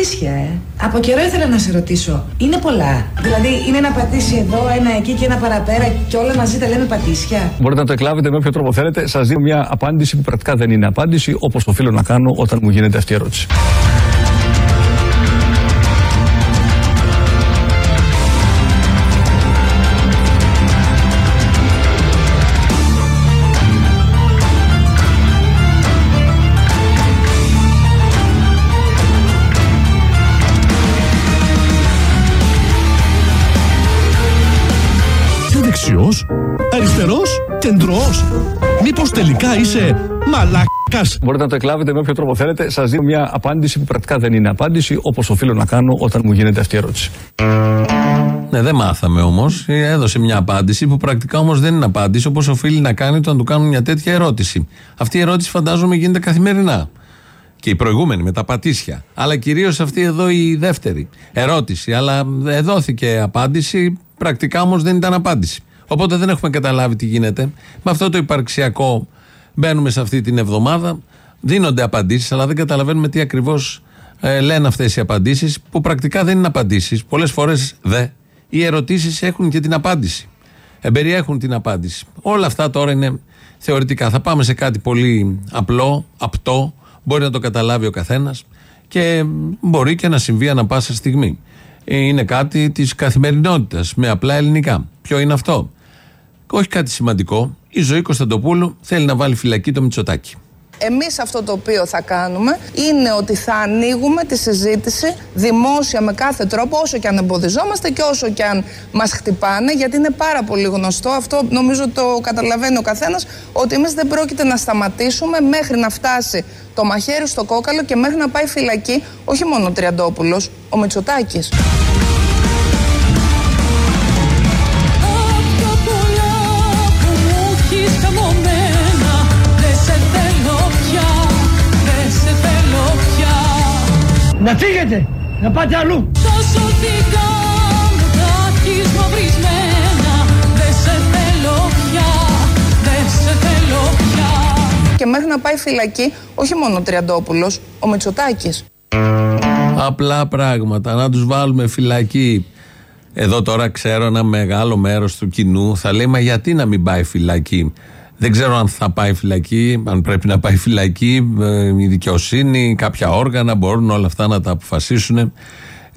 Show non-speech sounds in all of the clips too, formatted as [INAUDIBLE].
πατήσια, ε. Από καιρό ήθελα να σε ρωτήσω. Είναι πολλά. Δηλαδή, είναι ένα πατήσι εδώ, ένα εκεί και ένα παραπέρα και όλα μαζί τα λέμε πατήσια. Μπορείτε να το εκλάβετε με όποιο τρόπο θέλετε. Σας δίνω μια απάντηση που πρακτικά δεν είναι απάντηση, όπως οφείλω να κάνω όταν μου γίνεται αυτή η ερώτηση. Αριστερός, κεντρός. Μήπως τελικά είσαι μαλάκας. Μπορείτε να το εκλάβετε με όποιο τρόπο θέλετε. Σας δίνω μια απάντηση που πρακτικά δεν είναι απάντηση, όπως οφείλω να κάνω όταν μου γίνεται αυτή η ερώτηση. Ναι, δεν μάθαμε όμως. Έδωσε μια απάντηση που πρακτικά όμως δεν είναι απάντηση όπως οφείλει να κάνει όταν του κάνουν μια τέτοια ερώτηση. Αυτή η ερώτηση φαντάζομαι γίνεται καθημερινά. Και η προηγούμενη με τα πατήσια. Αλλά κυρίως αυτή εδώ η δεύτερη ερώτηση. Αλλά δόθηκε απάντηση, πρακτικά όμως δεν ήταν απάντηση. Οπότε δεν έχουμε καταλάβει τι γίνεται. Με αυτό το υπαρξιακό μπαίνουμε σε αυτή την εβδομάδα. Δίνονται απαντήσεις, αλλά δεν καταλαβαίνουμε τι ακριβώς ε, λένε αυτές οι απαντήσεις, που πρακτικά δεν είναι απαντήσεις. Πολλές φορές δε. Οι ερωτήσεις έχουν και την απάντηση. Εμπεριέχουν την απάντηση. Όλα αυτά τώρα είναι θεωρητικά. Θα πάμε σε κάτι πολύ απλό, απτό, μπορεί να το καταλάβει ο καθένας και μπορεί και να συμβεί ανα πάσα στιγμή. Είναι κάτι της καθημερινότητας με απλά ελληνικά. Ποιο είναι αυτό; Όχι κάτι σημαντικό. Η ζωή Κωνσταντοπούλου θέλει να βάλει φυλακή το Μητσοτάκι. Εμείς αυτό το οποίο θα κάνουμε είναι ότι θα ανοίγουμε τη συζήτηση δημόσια με κάθε τρόπο όσο και αν εμποδιζόμαστε και όσο και αν μας χτυπάνε γιατί είναι πάρα πολύ γνωστό αυτό νομίζω το καταλαβαίνει ο καθένας ότι εμείς δεν πρόκειται να σταματήσουμε μέχρι να φτάσει το μαχαίρι στο κόκαλο και μέχρι να πάει φυλακή όχι μόνο ο Τριαντόπουλος, ο Μητσοτάκης. Να φύγετε, να πάτε αλλού. Τα σωτικά μου τα έχεις μαυρισμένα Δεν σε θέλω πια, δεν σε θέλω πια. Και μέχρι να πάει φυλακή, όχι μόνο ο Τριαντόπουλος, ο Μητσοτάκης Απλά πράγματα, να τους βάλουμε φυλακή. Εδώ τώρα ξέρω ένα μεγάλο μέρος του κοινού θα λέει μα γιατί να μην πάει φυλακή δεν ξέρω αν θα πάει φυλακή, αν πρέπει να πάει φυλακή, ε, η δικαιοσύνη, κάποια όργανα μπορούν όλα αυτά να τα αποφασίσουν.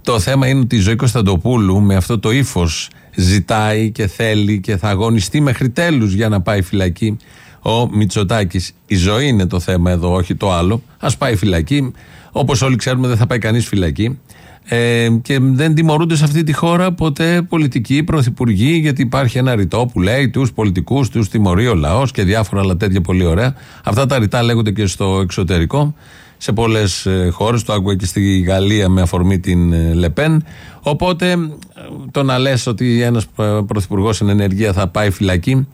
Το θέμα είναι ότι η ζωή Κωνσταντοπούλου με αυτό το ύφος ζητάει και θέλει και θα αγωνιστεί μέχρι τέλους για να πάει φυλακή ο Μητσοτάκης. Η ζωή είναι το θέμα εδώ, όχι το άλλο. Α πάει φυλακή. Όπως όλοι ξέρουμε, δεν θα πάει κανείς φυλακή. Ε, και δεν τιμωρούνται σε αυτή τη χώρα ποτέ πολιτικοί, πρωθυπουργοί, γιατί υπάρχει ένα ρητό που λέει τους πολιτικούς τους τιμωρεί ο λαός και διάφορα άλλα τέτοια πολύ ωραία. Αυτά τα ρητά λέγονται και στο εξωτερικό σε πολλές ε, χώρες. Το άκουγα και στη Γαλλία με αφορμή την ε, Λεπέν. Οπότε ε, το να λες ότι ένας πρωθυπουργός εν ενεργεία θα πάει φυλακή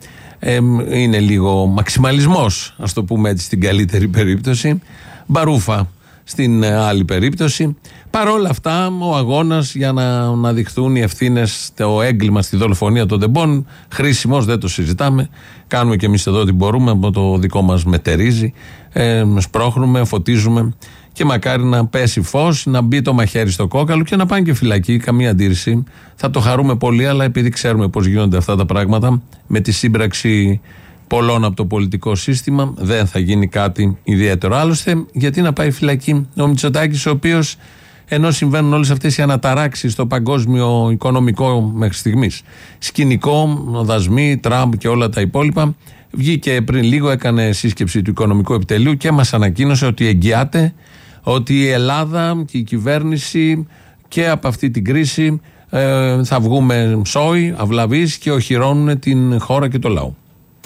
είναι λίγο μαξιμαλισμός, ας το πούμε έτσι στην καλύτερη περίπτωση. Μπαρούφα στην ε, άλλη περίπτωση. Παρ' όλα αυτά, ο αγώνας για να αναδειχθούν οι ευθύνες, το έγκλημα στη δολοφονία των Δεμπών, χρήσιμος, δεν το συζητάμε. Κάνουμε και εμείς εδώ ό,τι μπορούμε, από το δικό μας μετερίζει. Ε, σπρώχνουμε, φωτίζουμε και μακάρι να πέσει φως, να μπει το μαχαίρι στο κόκαλο και να πάνε και φυλακή. Καμία αντίρρηση. Θα το χαρούμε πολύ, αλλά επειδή ξέρουμε πώς γίνονται αυτά τα πράγματα, με τη σύμπραξη πολλών από το πολιτικό σύστημα. Δεν θα γίνει κάτι ιδιαίτερο. Άλλωστε, γιατί να πάει φυλακή ο Μητσοτάκης, ο οποίος ενώ συμβαίνουν όλες αυτές οι αναταράξεις στο παγκόσμιο οικονομικό μέχρι στιγμής, σκηνικό, δασμοί, Τραμπ και όλα τα υπόλοιπα, βγήκε πριν λίγο, έκανε σύσκεψη του οικονομικού επιτελείου και μας ανακοίνωσε ότι εγγυάται ότι η Ελλάδα και η κυβέρνηση και από αυτή την κρίση ε, θα βγούμε σόι, αυλαβείς και οχυρώνουν την χώρα και το λαό.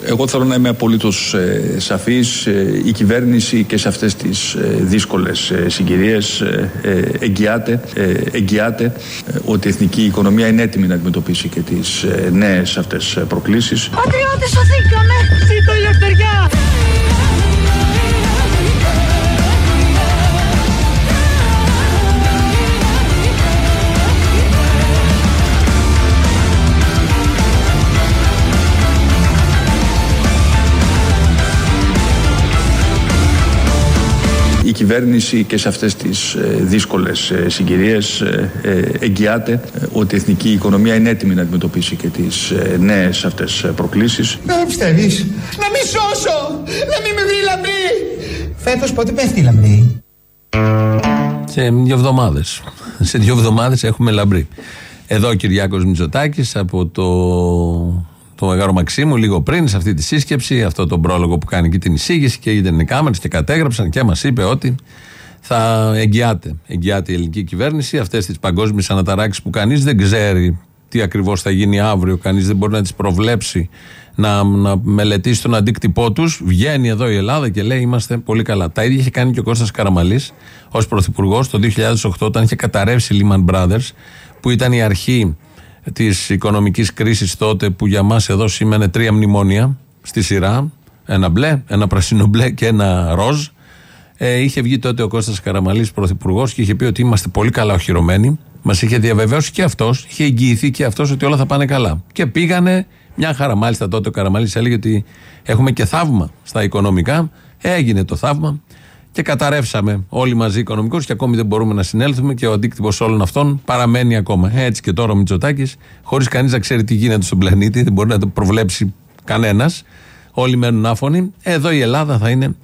Εγώ θέλω να είμαι απολύτως ε, σαφής. Ε, η κυβέρνηση και σε αυτές τις ε, δύσκολες ε, συγκυρίες ε, εγγυάται, εγγυάται ότι η εθνική οικονομία είναι έτοιμη να αντιμετωπίσει και τις νέες αυτές προκλήσεις. Πατριώτες, σωθήκαμε! Ζήτω η ελευθεριά! Κυβέρνηση και σε αυτές τις ε, δύσκολες ε, συγκυρίες ε, εγγυάται ότι η εθνική οικονομία είναι έτοιμη να αντιμετωπίσει και τις νέες αυτές προκλήσεις. Να πιστεύεις, να μην σώσω, να μην με βρει λαμπρή. Φέτος πότε πέφτει η λαμπρή; Σε δύο εβδομάδες. Σε δύο εβδομάδες έχουμε λαμπρή. Εδώ ο Κυριάκος Μητσοτάκης από το, το Μεγάλο Μαξίμου, λίγο πριν, σε αυτή τη σύσκεψη, αυτό το πρόλογο που κάνει και την εισήγηση και ήταν οι κάμερες και κατέγραψαν και μας είπε ότι θα εγγυάται, εγγυάται η ελληνική κυβέρνηση αυτές τις παγκόσμιες αναταράξεις που κανείς δεν ξέρει τι ακριβώς θα γίνει αύριο, κανείς δεν μπορεί να τις προβλέψει, να, να μελετήσει τον αντίκτυπό τους. Βγαίνει εδώ η Ελλάδα και λέει: Είμαστε πολύ καλά. Τα ίδια είχε κάνει και ο Κώστας Καραμαλής ως πρωθυπουργός το 2008, όταν είχε καταρρεύσει η Lehman Brothers, που ήταν η αρχή της οικονομικής κρίσης τότε, που για μας εδώ σήμαινε τρία μνημόνια στη σειρά. Ένα μπλε, ένα πρασίνο μπλε και ένα ροζ. Ε, είχε βγει τότε ο Κώστας Καραμαλής πρωθυπουργός και είχε πει ότι είμαστε πολύ καλά οχυρωμένοι. Μας είχε διαβεβαίωσει και αυτός, είχε εγγυηθεί και αυτός ότι όλα θα πάνε καλά. Και πήγανε μια χαρά. Μάλιστα τότε ο Καραμαλής έλεγε ότι έχουμε και θαύμα στα οικονομικά. Έγινε το θαύμα και καταρρεύσαμε όλοι μαζί οικονομικώς και ακόμη δεν μπορούμε να συνέλθουμε και ο αντίκτυπος όλων αυτών παραμένει ακόμα. Έτσι και τώρα ο Μητσοτάκης, χωρίς κανείς να ξέρει τι γίνεται στον πλανήτη, δεν μπορεί να το προβλέψει κανένας. Όλοι μένουν άφωνοι. Εδώ η Ελλάδα θα είναι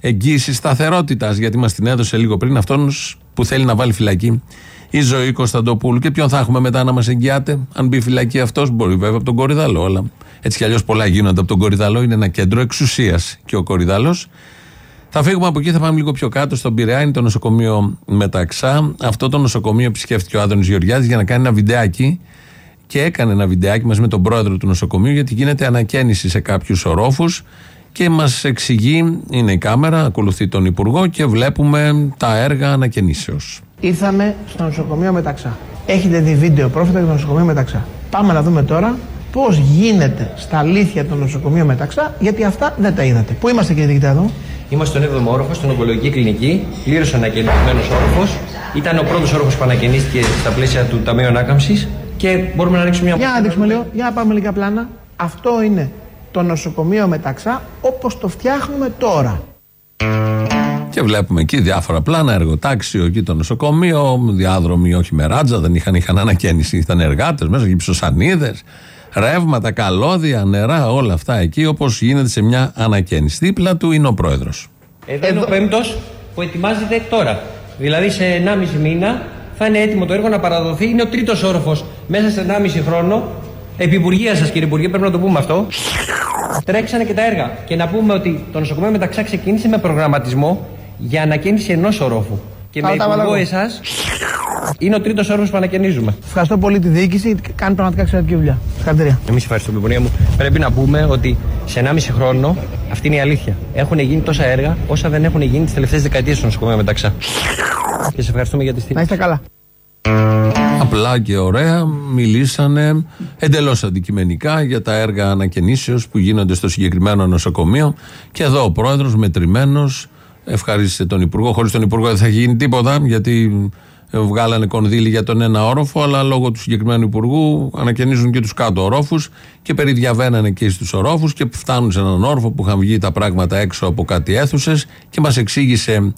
εγγύηση σταθερότητας, γιατί μας την έδωσε λίγο πριν αυτόν που θέλει να βάλει φυλακή η ζωή Κωνσταντοπούλου. Και ποιον θα έχουμε μετά να μας εγγυάται, αν μπει φυλακή αυτός, μπορεί βέβαια από τον Κορυδαλό. Αλλά έτσι κι αλλιώς πολλά γίνονται από τον Κορυδαλό. Είναι ένα κέντρο εξουσίας και ο Κορυδαλός. Θα φύγουμε από εκεί, θα πάμε λίγο πιο κάτω. Στον Πειραιά είναι το νοσοκομείο Μεταξά. Αυτό το νοσοκομείο επισκέφτηκε ο Άδωνης Γεωργιάδης για να κάνει ένα βιντεάκι. Και έκανε ένα βιντεάκι μαζί με τον πρόεδρο του νοσοκομείου, γιατί γίνεται ανακαίνιση σε κάποιους ορόφους. Και μας εξηγεί, είναι η κάμερα, ακολουθεί τον Υπουργό και βλέπουμε τα έργα ανακαινήσεως. Ήρθαμε στο νοσοκομείο Μεταξά. Έχετε δει βίντεο πρόφητα για το νοσοκομείο Μεταξά. Πάμε να δούμε τώρα πώς γίνεται στα αλήθεια το νοσοκομείο Μεταξά, γιατί αυτά δεν τα είδατε. Πού είμαστε, κύριε Διοικητά, εδώ; Είμαστε στον 7ο όροφο, στην ογκολογική κλινική, πλήρως ανακαινισμένος όροφος. Ήταν ο πρώτος όροφος που ανακαινίστηκε στα πλαίσια του Ταμείου Ανάκαμψης και μπορούμε να ρίξουμε μια Για να δείξουμε λίγο, για να πάμε λίγα πλάνα. Αυτό είναι το νοσοκομείο Μεταξά όπως το φτιάχνουμε τώρα. Και βλέπουμε εκεί διάφορα πλάνα, εργοτάξιο εκεί το νοσοκομείο, διάδρομοι όχι με ράτζα, δεν είχαν, είχαν ανακαίνιση, ήταν εργάτες μέσα, γυψοσανίδε, ρεύματα, καλώδια, νερά, όλα αυτά εκεί όπως γίνεται σε μια ανακαίνιση. Δίπλα του είναι ο πρόεδρος. Εδώ, είναι ο πέμπτος που ετοιμάζεται τώρα. Δηλαδή σε 1,5 μήνα θα είναι έτοιμο το έργο να παραδοθεί. Είναι ο τρίτος όροφος μέσα σε 1,5 χρόνο. Επιπουργία σας, κύριε Υπουργέ, πρέπει να το πούμε αυτό. Τρέξανε και τα έργα. Και να πούμε ότι το νοσοκομείο μεταξά ξεκίνησε με προγραμματισμό για ανακαίνιση ενός ορόφου. Και με υπουργό εσάς είναι ο τρίτος όροφο που ανακαινίζουμε. Ευχαριστώ πολύ τη διοίκηση, κάνει πραγματικά εξαιρετική δουλειά. Συγχαρητήρια. Εμείς ευχαριστούμε, Υπουργέ μου. Πρέπει να πούμε ότι σε 1,5 χρόνο αυτή είναι η αλήθεια. Έχουν γίνει τόσα έργα όσα δεν έχουν γίνει τις τελευταίες δεκαετίες στο νοσοκομείο μεταξά. Και σε ευχαριστούμε για τη στήριξη. Να είστε καλά. Απλά και ωραία μιλήσανε εντελώς αντικειμενικά για τα έργα ανακαινήσεως που γίνονται στο συγκεκριμένο νοσοκομείο. Και εδώ ο πρόεδρος μετρημένος ευχαρίστησε τον Υπουργό. Χωρίς τον Υπουργό δεν θα γίνει τίποτα, γιατί βγάλανε κονδύλι για τον ένα όροφο, αλλά λόγω του συγκεκριμένου Υπουργού ανακαινίζουν και τους κάτω ορόφους και περιδιαβαίνανε εκεί στους ορόφους και φτάνουν σε έναν όροφο που είχαν βγει τα πράγματα έξω από κάτι αίθουσες και μας εξήγησε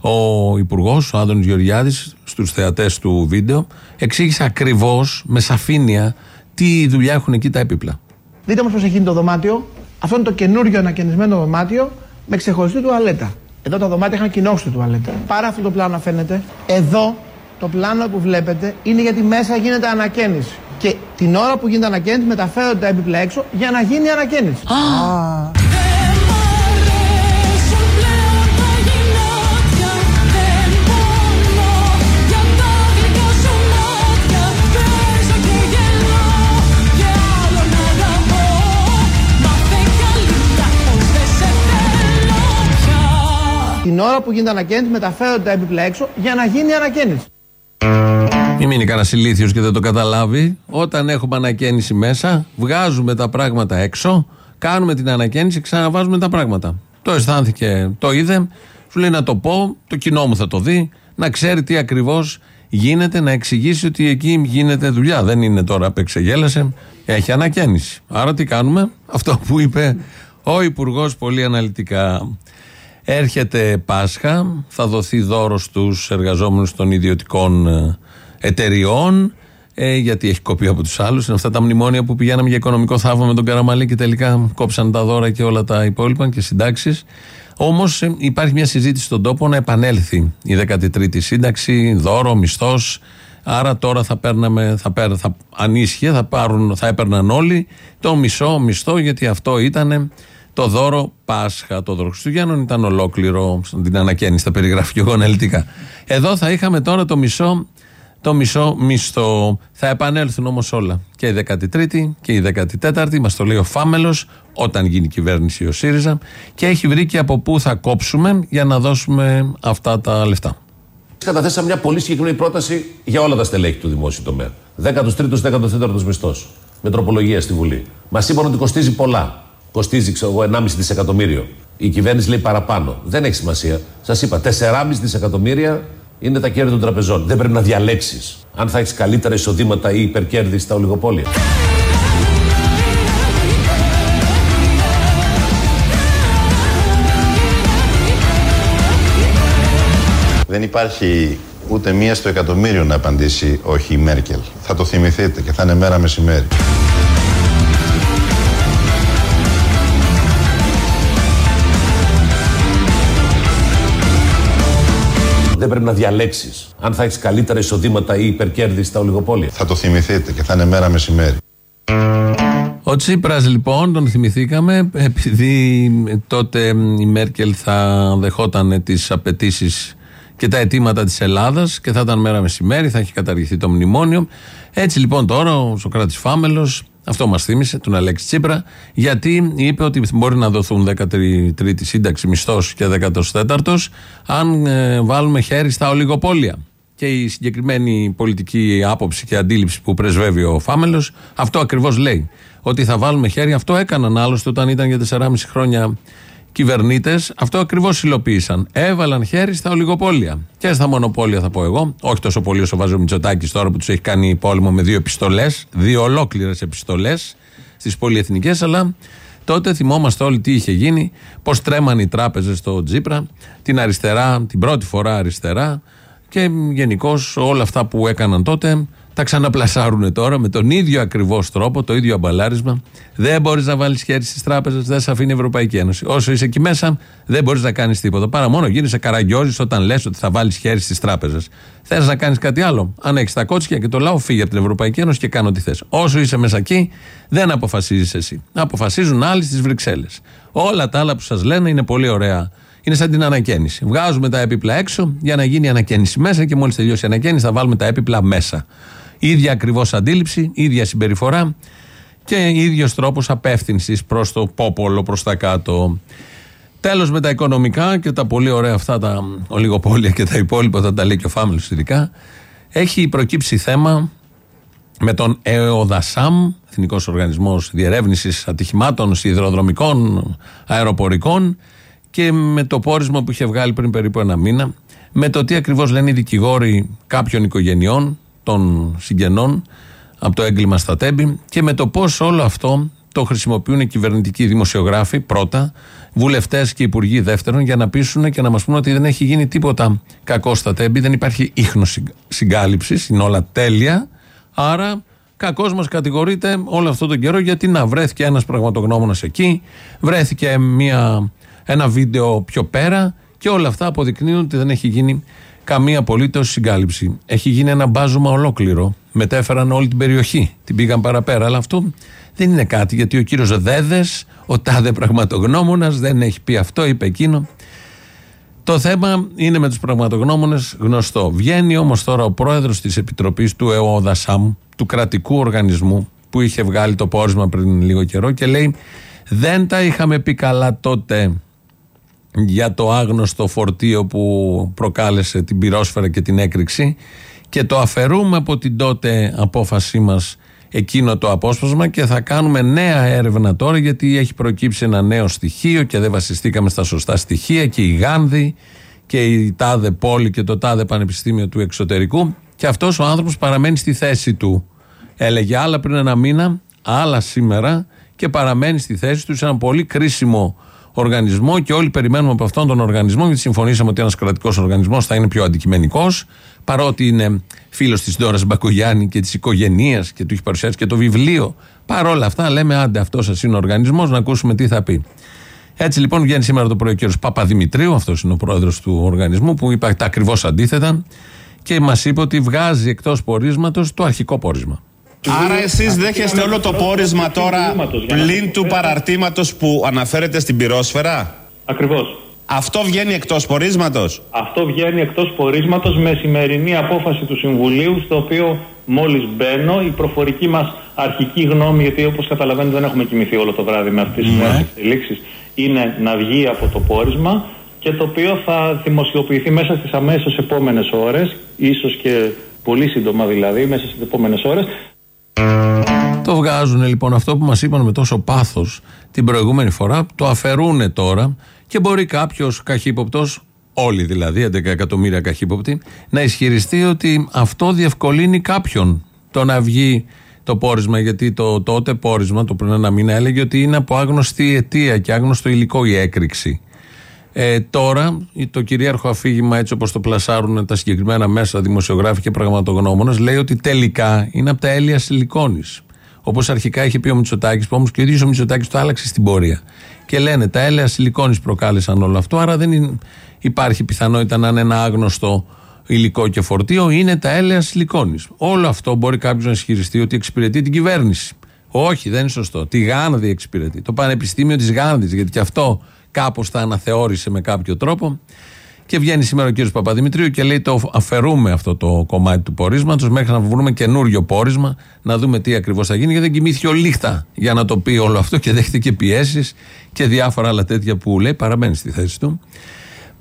ο Υπουργός, ο Άδωνη Γεωργιάδης, στους θεατές του βίντεο, εξήγησε ακριβώς με σαφήνεια τι δουλειά έχουν εκεί τα έπιπλα. Δείτε όμως πώς έχει γίνει το δωμάτιο. Αυτό είναι το καινούριο ανακαινισμένο δωμάτιο με ξεχωριστή τουαλέτα. Εδώ τα δωμάτια είχαν κοινόχρηστη τουαλέτα. Πάρα αυτό το πλάνο φαίνεται. Εδώ το πλάνο που βλέπετε είναι γιατί μέσα γίνεται ανακαίνιση. Και την ώρα που γίνεται ανακαίνιση μεταφέρονται τα έπιπλα έξω για να γίνει η ανακαίνιση. Την ώρα που γίνεται ανακαίνιση μεταφέρονται τα έπιπλα έξω για να γίνει η ανακαίνιση. Μην μείνει κανένα ηλίθιος και δεν το καταλάβει. Όταν έχουμε ανακαίνιση μέσα, βγάζουμε τα πράγματα έξω, κάνουμε την ανακαίνιση, ξαναβάζουμε τα πράγματα. Το αισθάνθηκε, το είδε, σου λέει να το πω, το κοινό μου θα το δει, να ξέρει τι ακριβώς γίνεται, να εξηγήσει ότι εκεί γίνεται δουλειά. Δεν είναι τώρα απεξεγέλασε, έχει ανακαίνιση. Άρα τι κάνουμε, αυτό που είπε ο Υπουργός πολύ αναλυτικά. Έρχεται Πάσχα, θα δοθεί δώρος στους εργαζόμενους των ιδιωτικών ε, εταιριών, ε, γιατί έχει κοπεί από τους άλλους. Είναι αυτά τα μνημόνια που πηγαίναμε για οικονομικό θαύμα με τον Καραμαλή και τελικά κόψαν τα δώρα και όλα τα υπόλοιπα και συντάξεις. Όμως υπάρχει μια συζήτηση στον τόπο να επανέλθει η 13η σύνταξη, δώρο, μισθός. Άρα τώρα θα παίρναμε, θα παίρ, θα, αν ίσχυε, θα, πάρουν, θα έπαιρναν όλοι το μισό μισθό, γιατί αυτό ήταν το δώρο Πάσχα. Το δώρο Χριστουγέννων ήταν ολόκληρο, την ανακαίνιση, τα περιγράφει και εγώ αναλυτικά. Εδώ θα είχαμε τώρα το μισό το μισό μισθό. Θα επανέλθουν όμως όλα. Και η 13η και η 14η, μας το λέει ο Φάμελος, όταν γίνει κυβέρνηση ο ΣΥΡΙΖΑ, και έχει βρει και από πού θα κόψουμε για να δώσουμε αυτά τα λεφτά. Καταθέσαμε μια πολύ συγκεκριμένη πρόταση για όλα τα στελέχη του δημόσιου τομέα. 13ο-14ο μισθός. Με τροπολογία στη Βουλή. Μας είπαν ότι κοστίζει πολλά. Κοστίζει, ξέρω εγώ, 1,5 δισεκατομμύριο. Η κυβέρνηση λέει παραπάνω. Δεν έχει σημασία. Σας είπα, 4,5 δισεκατομμύρια είναι τα κέρδη των τραπεζών. Δεν πρέπει να διαλέξεις αν θα έχεις καλύτερα εισοδήματα ή υπερκέρδη στα ολιγοπόλια. Δεν υπάρχει ούτε μία στο εκατομμύριο να απαντήσει όχι η Μέρκελ. Θα το θυμηθείτε και θα είναι μέρα μεσημέρι. Δεν πρέπει να διαλέξεις αν θα έχεις καλύτερα εισοδήματα ή υπερκέρδη στα ολιγοπόλια. Θα το θυμηθείτε και θα είναι μέρα μεσημέρι. Ο Τσίπρας λοιπόν τον θυμηθήκαμε επειδή τότε η Μέρκελ θα δεχόταν τις απαιτήσεις και τα αιτήματα της Ελλάδας και θα ήταν μέρα μεσημέρι, θα έχει καταργηθεί το μνημόνιο. Έτσι λοιπόν τώρα ο Σοκράτης Φάμελος αυτό μας θύμισε, τον Αλέξη Τσίπρα, γιατί είπε ότι μπορεί να δοθούν 13η σύνταξη μισθός και 14ο, αν ε, βάλουμε χέρι στα ολιγοπόλια. Και η συγκεκριμένη πολιτική άποψη και αντίληψη που πρεσβεύει ο Φάμελος, αυτό ακριβώς λέει. Ότι θα βάλουμε χέρι, αυτό έκαναν άλλωστε όταν ήταν για 4,5 χρόνια κυβερνήτες αυτό ακριβώς υλοποίησαν. Έβαλαν χέρι στα ολιγοπόλια. Και στα μονοπόλια, θα πω εγώ. Όχι τόσο πολύ όσο βάζει ο Μητσοτάκης τώρα που τους έχει κάνει πόλεμο με δύο επιστολές, δύο ολόκληρες επιστολές στις πολυεθνικές, αλλά τότε θυμόμαστε όλοι τι είχε γίνει, πώς τρέμαν οι τράπεζες στο Τζίπρα, την αριστερά, την πρώτη φορά αριστερά και γενικώς όλα αυτά που έκαναν τότε τα ξαναπλασάρουν τώρα με τον ίδιο ακριβώς τρόπο, το ίδιο αμπαλάρισμα. Δεν μπορείς να βάλεις χέρι στις τράπεζες, δεν σε αφήνει η Ευρωπαϊκή Ένωση. Όσο είσαι εκεί μέσα, δεν μπορείς να κάνεις τίποτα. Παρά μόνο γίνεσαι καραγκιόζης όταν λες ότι θα βάλεις χέρι στις τράπεζες. Θες να κάνεις κάτι άλλο; Αν έχεις τα κότσια και το λαό, φύγει από την Ευρωπαϊκή Ένωση και κάνω ό,τι θες. Όσο είσαι μέσα εκεί, δεν αποφασίζεις εσύ. Αποφασίζουν άλλοι στις Βρυξέλλες. Όλα τα άλλα που σας λένε είναι πολύ ωραία. Είναι σαν την ανακαίνιση. Βγάζουμε τα έπιπλα έξω για να γίνει η ανακαίνιση μέσα και μόλις τελειώσει η ανακαίνιση θα βάλουμε τα έπιπλα μέσα ίδια ακριβώς αντίληψη, ίδια συμπεριφορά και ίδιος τρόπος απεύθυνσης προς το πόπολο, προς τα κάτω. Τέλος με τα οικονομικά και τα πολύ ωραία αυτά τα ολιγοπόλια και τα υπόλοιπα, θα τα λέει και ο Φάμιλος ειδικά. Έχει προκύψει θέμα με τον ΕΟΔΑΣΑΜ, Εθνικός Οργανισμός Διερεύνησης Ατυχημάτων Σιδηροδρομικών Αεροπορικών, και με το πόρισμα που είχε βγάλει πριν περίπου ένα μήνα, με το τι ακριβώς λένε οι δικηγόροι κάποιων οικογενειών, των συγγενών από το έγκλημα στα τέμπη και με το πώς όλο αυτό το χρησιμοποιούν οι κυβερνητικοί δημοσιογράφοι πρώτα, βουλευτές και υπουργοί δεύτερον, για να πείσουν και να μας πούνε ότι δεν έχει γίνει τίποτα κακό στα τέμπη, δεν υπάρχει ίχνος συγκάλυψης, είναι όλα τέλεια. Άρα κακός μας κατηγορείται όλο αυτό τον καιρό γιατί να βρέθηκε ένας πραγματογνώμονας εκεί, βρέθηκε μια, ένα βίντεο πιο πέρα και όλα αυτά αποδεικνύουν ότι δεν έχει γίνει καμία απολύτως συγκάλυψη. Έχει γίνει ένα μπάζωμα ολόκληρο. Μετέφεραν όλη την περιοχή. Την πήγαν παραπέρα. Αλλά αυτό δεν είναι κάτι γιατί ο κύριος Δέδες, ο τάδε πραγματογνώμονας, δεν έχει πει αυτό, είπε εκείνο. Το θέμα είναι με τους πραγματογνώμονες γνωστό. Βγαίνει όμως τώρα ο πρόεδρος της Επιτροπής του ΕΟΔΑΣΑΜ, του κρατικού οργανισμού, που είχε βγάλει το πόρισμα πριν λίγο καιρό και λέει: Δεν τα είχαμε πει καλά τότε για το άγνωστο φορτίο που προκάλεσε την πυρόσφαιρα και την έκρηξη και το αφαιρούμε από την τότε απόφασή μας εκείνο το απόσπασμα και θα κάνουμε νέα έρευνα τώρα γιατί έχει προκύψει ένα νέο στοιχείο και δεν βασιστήκαμε στα σωστά στοιχεία και η Γάνδη και η τάδε πόλη και το τάδε πανεπιστήμιο του εξωτερικού. Και αυτός ο άνθρωπος παραμένει στη θέση του. Έλεγε άλλα πριν ένα μήνα άλλα σήμερα και παραμένει στη θέση του σε ένα πολύ κρίσιμο οργανισμό και όλοι περιμένουμε από αυτόν τον οργανισμό, γιατί συμφωνήσαμε ότι ένας κρατικός οργανισμός θα είναι πιο αντικειμενικός, παρότι είναι φίλος της Ντόρας Μπακογιάννη και της οικογένειας και του έχει παρουσιάσει και το βιβλίο. Παρ' όλα αυτά, λέμε άντε αυτός σα είναι ο οργανισμός, να ακούσουμε τι θα πει. Έτσι λοιπόν βγαίνει σήμερα το πρωί ο κύριος Παπαδημητρίου, αυτός είναι ο πρόεδρος του οργανισμού, που είπα τα ακριβώς αντίθετα και μας είπε ότι βγάζει εκτός πορίσματος το αρχικό πόρισμα. Άρα εσείς δέχεστε όλο το πόρισμα τώρα πλην του παραρτήματος που αναφέρεται στην πυρόσφαιρα; Ακριβώς. Αυτό βγαίνει εκτός πορίσματος; Αυτό βγαίνει εκτός πορίσματος με σημερινή απόφαση του Συμβουλίου, στο οποίο μόλις μπαίνω, η προφορική μας αρχική γνώμη, γιατί όπως καταλαβαίνετε δεν έχουμε κοιμηθεί όλο το βράδυ με αυτές τις νέες εξελίξεις, είναι να βγει από το πόρισμα και το οποίο θα δημοσιοποιηθεί μέσα στις αμέσως επόμενες ώρες, ίσως και πολύ σύντομα δηλαδή, μέσα στις επόμενες ώρες. Το βγάζουν λοιπόν αυτό που μας είπαν με τόσο πάθος την προηγούμενη φορά, το αφαιρούν τώρα και μπορεί κάποιος καχύποπτος, όλοι δηλαδή, 11 εκατομμύρια καχύποπτοι, να ισχυριστεί ότι αυτό διευκολύνει κάποιον το να βγει το πόρισμα, γιατί το τότε πόρισμα, το πριν ένα μήνα, έλεγε ότι είναι από άγνωστη αιτία και άγνωστο υλικό η έκρηξη. Ε, τώρα το κυρίαρχο αφήγημα έτσι όπως το πλασάρουν τα συγκεκριμένα μέσα δημοσιογράφοι και πραγματογνώμονες λέει ότι τελικά είναι από τα έλεια σιλικόνης. Όπως αρχικά είχε πει ο Μητσοτάκης που όμως και ο ίδιος ο Μητσοτάκης το άλλαξε στην πορεία. Και λένε τα έλαια σιλικόνης προκάλεσαν όλο αυτό άρα δεν είναι, υπάρχει πιθανότητα να είναι ένα άγνωστο υλικό και φορτίο είναι τα έλαια σιλικόνης. Όλο αυτό μπορεί κάποιος να ισχυριστεί ότι εξυπηρετεί την κυβέρνηση. Όχι δεν είναι σωστό. Τη Γάνδη εξυπηρετεί. Το Πανεπιστήμιο της Γάνδης γιατί και αυτό κάπως τα αναθεώρησε με κάποιο τρόπο. Και βγαίνει σήμερα ο κύριος Παπαδημητρίου και λέει: Το αφαιρούμε αυτό το κομμάτι του πορίσματος μέχρι να βρούμε καινούριο πόρισμα, να δούμε τι ακριβώς θα γίνει. Γιατί δεν κοιμήθηκε ο Λίχτα για να το πει όλο αυτό και δέχτηκε πιέσεις και διάφορα άλλα τέτοια που λέει. Παραμένει στη θέση του.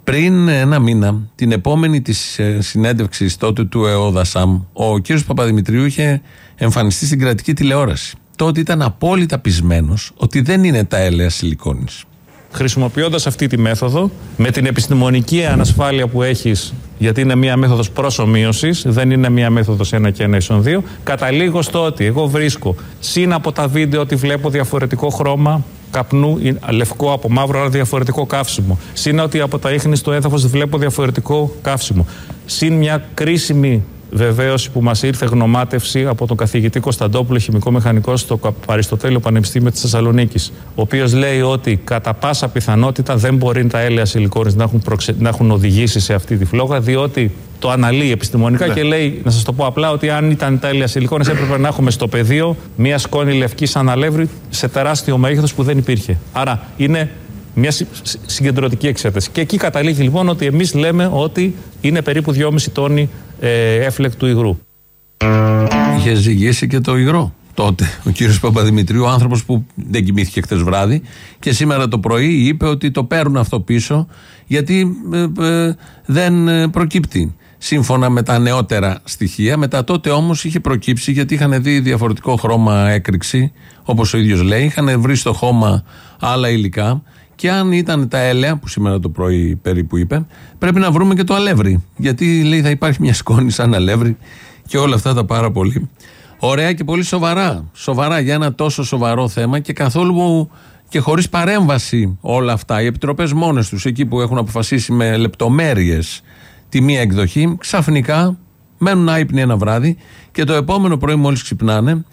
Πριν ένα μήνα, την επόμενη της συνέντευξης τότε του ΕΟΔΑ ΣΑΜ, ο κύριος Παπαδημητρίου είχε εμφανιστεί στην κρατική τηλεόραση. Τότε ήταν απόλυτα πεισμένος ότι δεν είναι τα έλαια σιλικόνης χρησιμοποιώντας αυτή τη μέθοδο, με την επιστημονική ανασφάλεια που έχεις, γιατί είναι μία μέθοδος προσωμείωσης, δεν είναι μία μέθοδος 1 και 1 ίσον 2, καταλήγω στο ότι εγώ βρίσκω συν από τα βίντεο ότι βλέπω διαφορετικό χρώμα καπνού, λευκό από μαύρο, αλλά διαφορετικό καύσιμο. Συν ότι από τα ίχνη στο έδαφος βλέπω διαφορετικό καύσιμο. Συν μια κρίσιμη βεβαίωση που μας ήρθε γνωμάτευση από τον καθηγητή Κωνσταντόπουλο, χημικό μηχανικό στο Αριστοτέλειο Πανεπιστήμιο της Θεσσαλονίκης, ο οποίος λέει ότι κατά πάσα πιθανότητα δεν μπορεί τα έλαια σιλικόνης να, έχουν να έχουν οδηγήσει σε αυτή τη φλόγα, διότι το αναλύει επιστημονικά Ναι. και λέει, να σας το πω απλά, ότι αν ήταν τα έλαια σιλικόνης έπρεπε να έχουμε στο πεδίο μία σκόνη λευκής αναλεύρη σε τεράστιο μέγεθος που δεν υπήρχε. Άρα είναι μια συ- συ- συγκεντρωτική εξέταση. Και εκεί καταλήγει λοιπόν ότι εμείς λέμε ότι είναι περίπου 2,5 τόνοι ε, έφλεκτου υγρού. Είχε ζυγίσει και το υγρό τότε ο κύριος Παπαδημητρίου, ο άνθρωπος που δεν κοιμήθηκε χθες βράδυ και σήμερα το πρωί είπε ότι το παίρνουν αυτό πίσω γιατί ε, ε, δεν ε, προκύπτει σύμφωνα με τα νεότερα στοιχεία. Μετά τότε όμως είχε προκύψει γιατί είχαν δει διαφορετικό χρώμα έκρηξη όπως ο ίδιος λέει, είχαν βρει στο χώμα άλλα υλικά και αν ήταν τα έλαια, που σήμερα το πρωί περίπου είπε, πρέπει να βρούμε και το αλεύρι. Γιατί λέει θα υπάρχει μια σκόνη σαν αλεύρι και όλα αυτά τα πάρα πολύ. Ωραία και πολύ σοβαρά. Σοβαρά για ένα τόσο σοβαρό θέμα και καθόλου και χωρίς παρέμβαση όλα αυτά. Οι επιτροπές μόνες τους, εκεί που έχουν αποφασίσει με λεπτομέρειες τη μία εκδοχή, ξαφνικά μένουν άϊπνοι ένα βράδυ και το επόμενο πρωί μόλις ξυπνάνε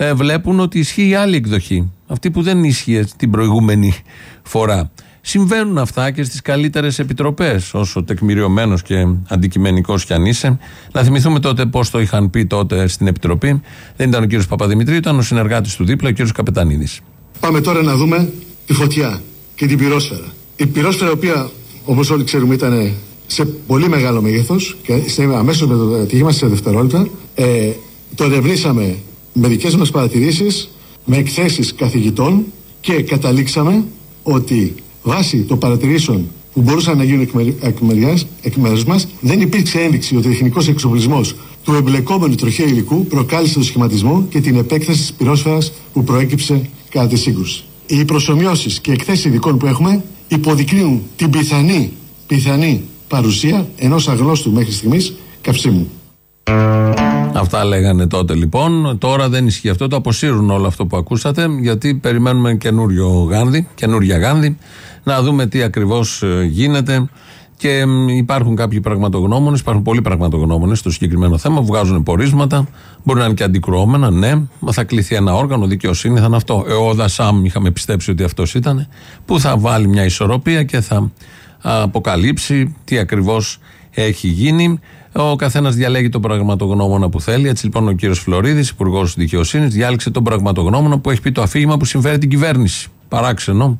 ε, βλέπουν ότι ισχύει η άλλη εκδοχή. Αυτή που δεν ίσχυε την προηγούμενη φορά. Συμβαίνουν αυτά και στις καλύτερες επιτροπές, όσο τεκμηριωμένος και αντικειμενικός κι αν είσαι. Να θυμηθούμε τότε πώς το είχαν πει τότε στην Επιτροπή. Δεν ήταν ο κύριος Παπαδημητρίου, ήταν ο συνεργάτης του δίπλα, ο κύριος Καπετανίδης. Πάμε τώρα να δούμε τη φωτιά και την πυρόσφαιρα. Η πυρόσφαιρα, η οποία όπως όλοι ξέρουμε ήταν σε πολύ μεγάλο μέγεθος και αμέσως με το ατύχημα σε δευτερόλεπτα, ε, το ερευνήσαμε με δικές μας παρατηρήσεις, με εκθέσεις καθηγητών και καταλήξαμε ότι βάσει των παρατηρήσεων που μπορούσαν να γίνουν εκ, μερι- εκ, μεριάς- εκ μέρους μας δεν υπήρξε ένδειξη ότι ο τεχνικός εξοπλισμός του εμπλεκόμενου τροχαίου υλικού προκάλεσε το σχηματισμό και την επέκταση της πυρόσφαιρας που προέκυψε κατά τη σύγκρουση. Οι προσωμιώσεις και εκθέσεις ειδικών που έχουμε υποδεικνύουν την πιθανή, πιθανή παρουσία ενός αγνώστου μέχρι στιγμής καυσίμου. Αυτά λέγανε τότε λοιπόν. Τώρα δεν ισχύει αυτό. Το αποσύρουν όλο αυτό που ακούσατε, γιατί περιμένουμε καινούριο Γάνδη, καινούρια Γάνδη, να δούμε τι ακριβώς γίνεται. Και μ, υπάρχουν κάποιοι πραγματογνώμονες, υπάρχουν πολλοί πραγματογνώμονες στο συγκεκριμένο θέμα, βγάζουν πορίσματα. Μπορεί να είναι και αντικρουόμενα, ναι. Μα θα κληθεί ένα όργανο, δικαιοσύνη θα είναι αυτό. Εόδα Σαμ, είχαμε πιστέψει ότι αυτός ήταν, που θα βάλει μια ισορροπία και θα αποκαλύψει τι ακριβώς έχει γίνει. Ο καθένας διαλέγει τον πραγματογνώμονα που θέλει. Έτσι λοιπόν ο κύριος Φλωρίδης, Υπουργός Δικαιοσύνης, διάλεξε τον πραγματογνώμονα που έχει πει το αφήγημα που συμφέρει την κυβέρνηση. Παράξενο.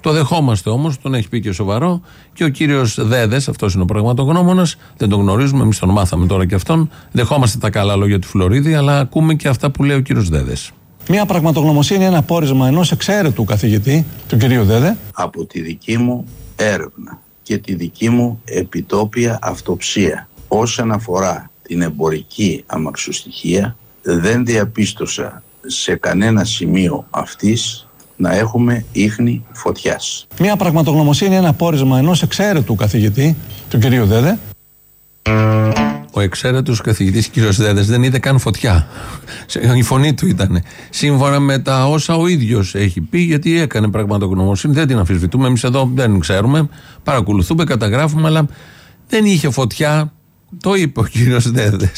Το δεχόμαστε όμως, τον έχει πει και σοβαρό. Και ο κύριος Δέδες, αυτός είναι ο πραγματογνώμονας, δεν τον γνωρίζουμε, εμείς τον μάθαμε τώρα και αυτόν. Δεχόμαστε τα καλά λόγια του Φλωρίδη, αλλά ακούμε και αυτά που λέει ο κύριος Δέδες. Μια πραγματογνωμοσύνη είναι ένα πόρισμα ενός εξαίρετου καθηγητή, του κυρίου Δέδε. από τη δική μου έρευνα και τη δική μου επιτόπια αυτοψία όσον αφορά την εμπορική αμαξοστοιχεία δεν διαπίστωσα σε κανένα σημείο αυτής να έχουμε ίχνη φωτιάς. Μια πραγματογνωμοσύνη είναι ένα πόρισμα ενός εξαίρετου καθηγητή, του κυρίου Δέδε. Ο εξαίρετος καθηγητής κ. Δέδες δεν είδε καν φωτιά. Η φωνή του ήταν. Σύμφωνα με τα όσα ο ίδιος έχει πει, γιατί έκανε πραγματογνωμοσύνη, δεν την αμφισβητούμε. Εμείς εδώ δεν ξέρουμε. Παρακολουθούμε, καταγράφουμε, αλλά δεν είχε φωτιά. Το είπε ο κύριος Δέδε.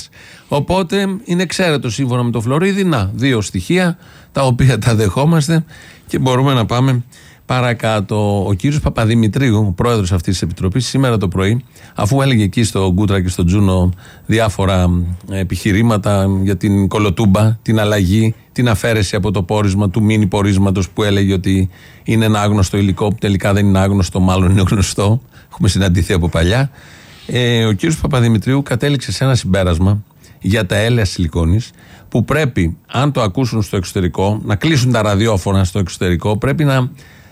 Οπότε είναι εξαίρετο σύμφωνα με το Φλωρίδη. Να, δύο στοιχεία τα οποία τα δεχόμαστε και μπορούμε να πάμε παρακάτω. Ο κύριος Παπαδημητρίου, ο πρόεδρος αυτής της επιτροπής, σήμερα το πρωί, αφού έλεγε εκεί στο Γκούτρα και στο Τζούνο διάφορα ε, επιχειρήματα για την κολοτούμπα, την αλλαγή, την αφαίρεση από το πόρισμα του μήνυ πορίσματος που έλεγε ότι είναι ένα άγνωστο υλικό που τελικά δεν είναι άγνωστο, μάλλον είναι γνωστό. Έχουμε συναντηθεί από παλιά. Ε, ο κύριος Παπαδημητρίου κατέληξε σε ένα συμπέρασμα για τα έλαια σιλικόνης που πρέπει, αν το ακούσουν στο εξωτερικό, να κλείσουν τα ραδιόφωνα στο εξωτερικό, πρέπει να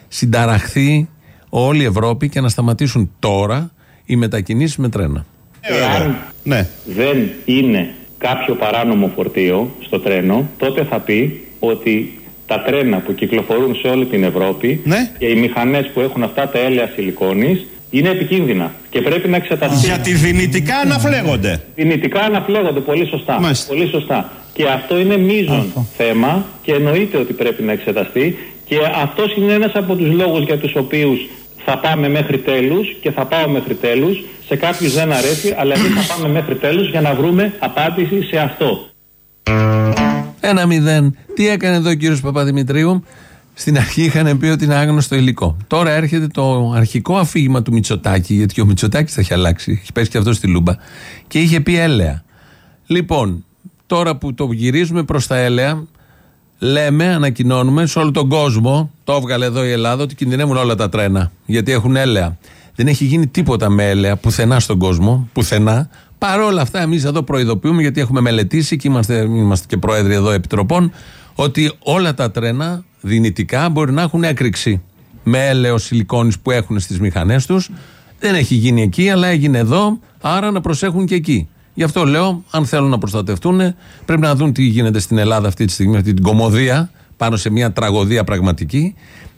συνταραχθεί όλη η Ευρώπη και να σταματήσουν τώρα οι μετακινήσεις με τρένα. Εάν Ναι. δεν είναι κάποιο παράνομο φορτίο στο τρένο, τότε θα πει ότι τα τρένα που κυκλοφορούν σε όλη την Ευρώπη και οι μηχανές που έχουν αυτά τα έλαια σιλικόνης είναι επικίνδυνα και πρέπει να εξεταστεί. Γιατί δυνητικά αναφλέγονται. Δυνητικά αναφλέγονται, πολύ σωστά. Πολύ σωστά. Και αυτό είναι μείζον θέμα και εννοείται ότι πρέπει να εξεταστεί και αυτός είναι ένας από τους λόγους για τους οποίους θα πάμε μέχρι τέλους και θα πάω μέχρι τέλους. Σε κάποιους δεν αρέσει, αλλά εμείς θα πάμε μέχρι τέλους για να βρούμε απάντηση σε αυτό. Ένα μηδέν. Τι έκανε εδώ ο κύριος Παπαδημητρίου; Στην αρχή είχαν πει ότι είναι άγνωστο υλικό. Τώρα έρχεται το αρχικό αφήγημα του Μητσοτάκη, γιατί και ο Μητσοτάκης θα έχει αλλάξει. Έχει πέσει και αυτός στη λούμπα. Και είχε πει έλεα. Λοιπόν, τώρα που το γυρίζουμε προς τα έλεα, λέμε, ανακοινώνουμε σε όλο τον κόσμο, το έβγαλε εδώ η Ελλάδα, ότι κινδυνεύουν όλα τα τρένα. Γιατί έχουν έλεα. Δεν έχει γίνει τίποτα με έλεα πουθενά στον κόσμο, πουθενά. Παρ' όλα αυτά, εμείς εδώ προειδοποιούμε, γιατί έχουμε μελετήσει και είμαστε, είμαστε και πρόεδροι εδώ επιτροπών, ότι όλα τα τρένα δυνητικά μπορεί να έχουν έκρηξη με έλαιο σιλικόνης που έχουν στις μηχανές τους. Δεν έχει γίνει εκεί, αλλά έγινε εδώ, άρα να προσέχουν και εκεί. Γι' αυτό λέω, αν θέλουν να προστατευτούν, πρέπει να δουν τι γίνεται στην Ελλάδα αυτή τη στιγμή, αυτή την κομμωδία, πάνω σε μια τραγωδία πραγματική,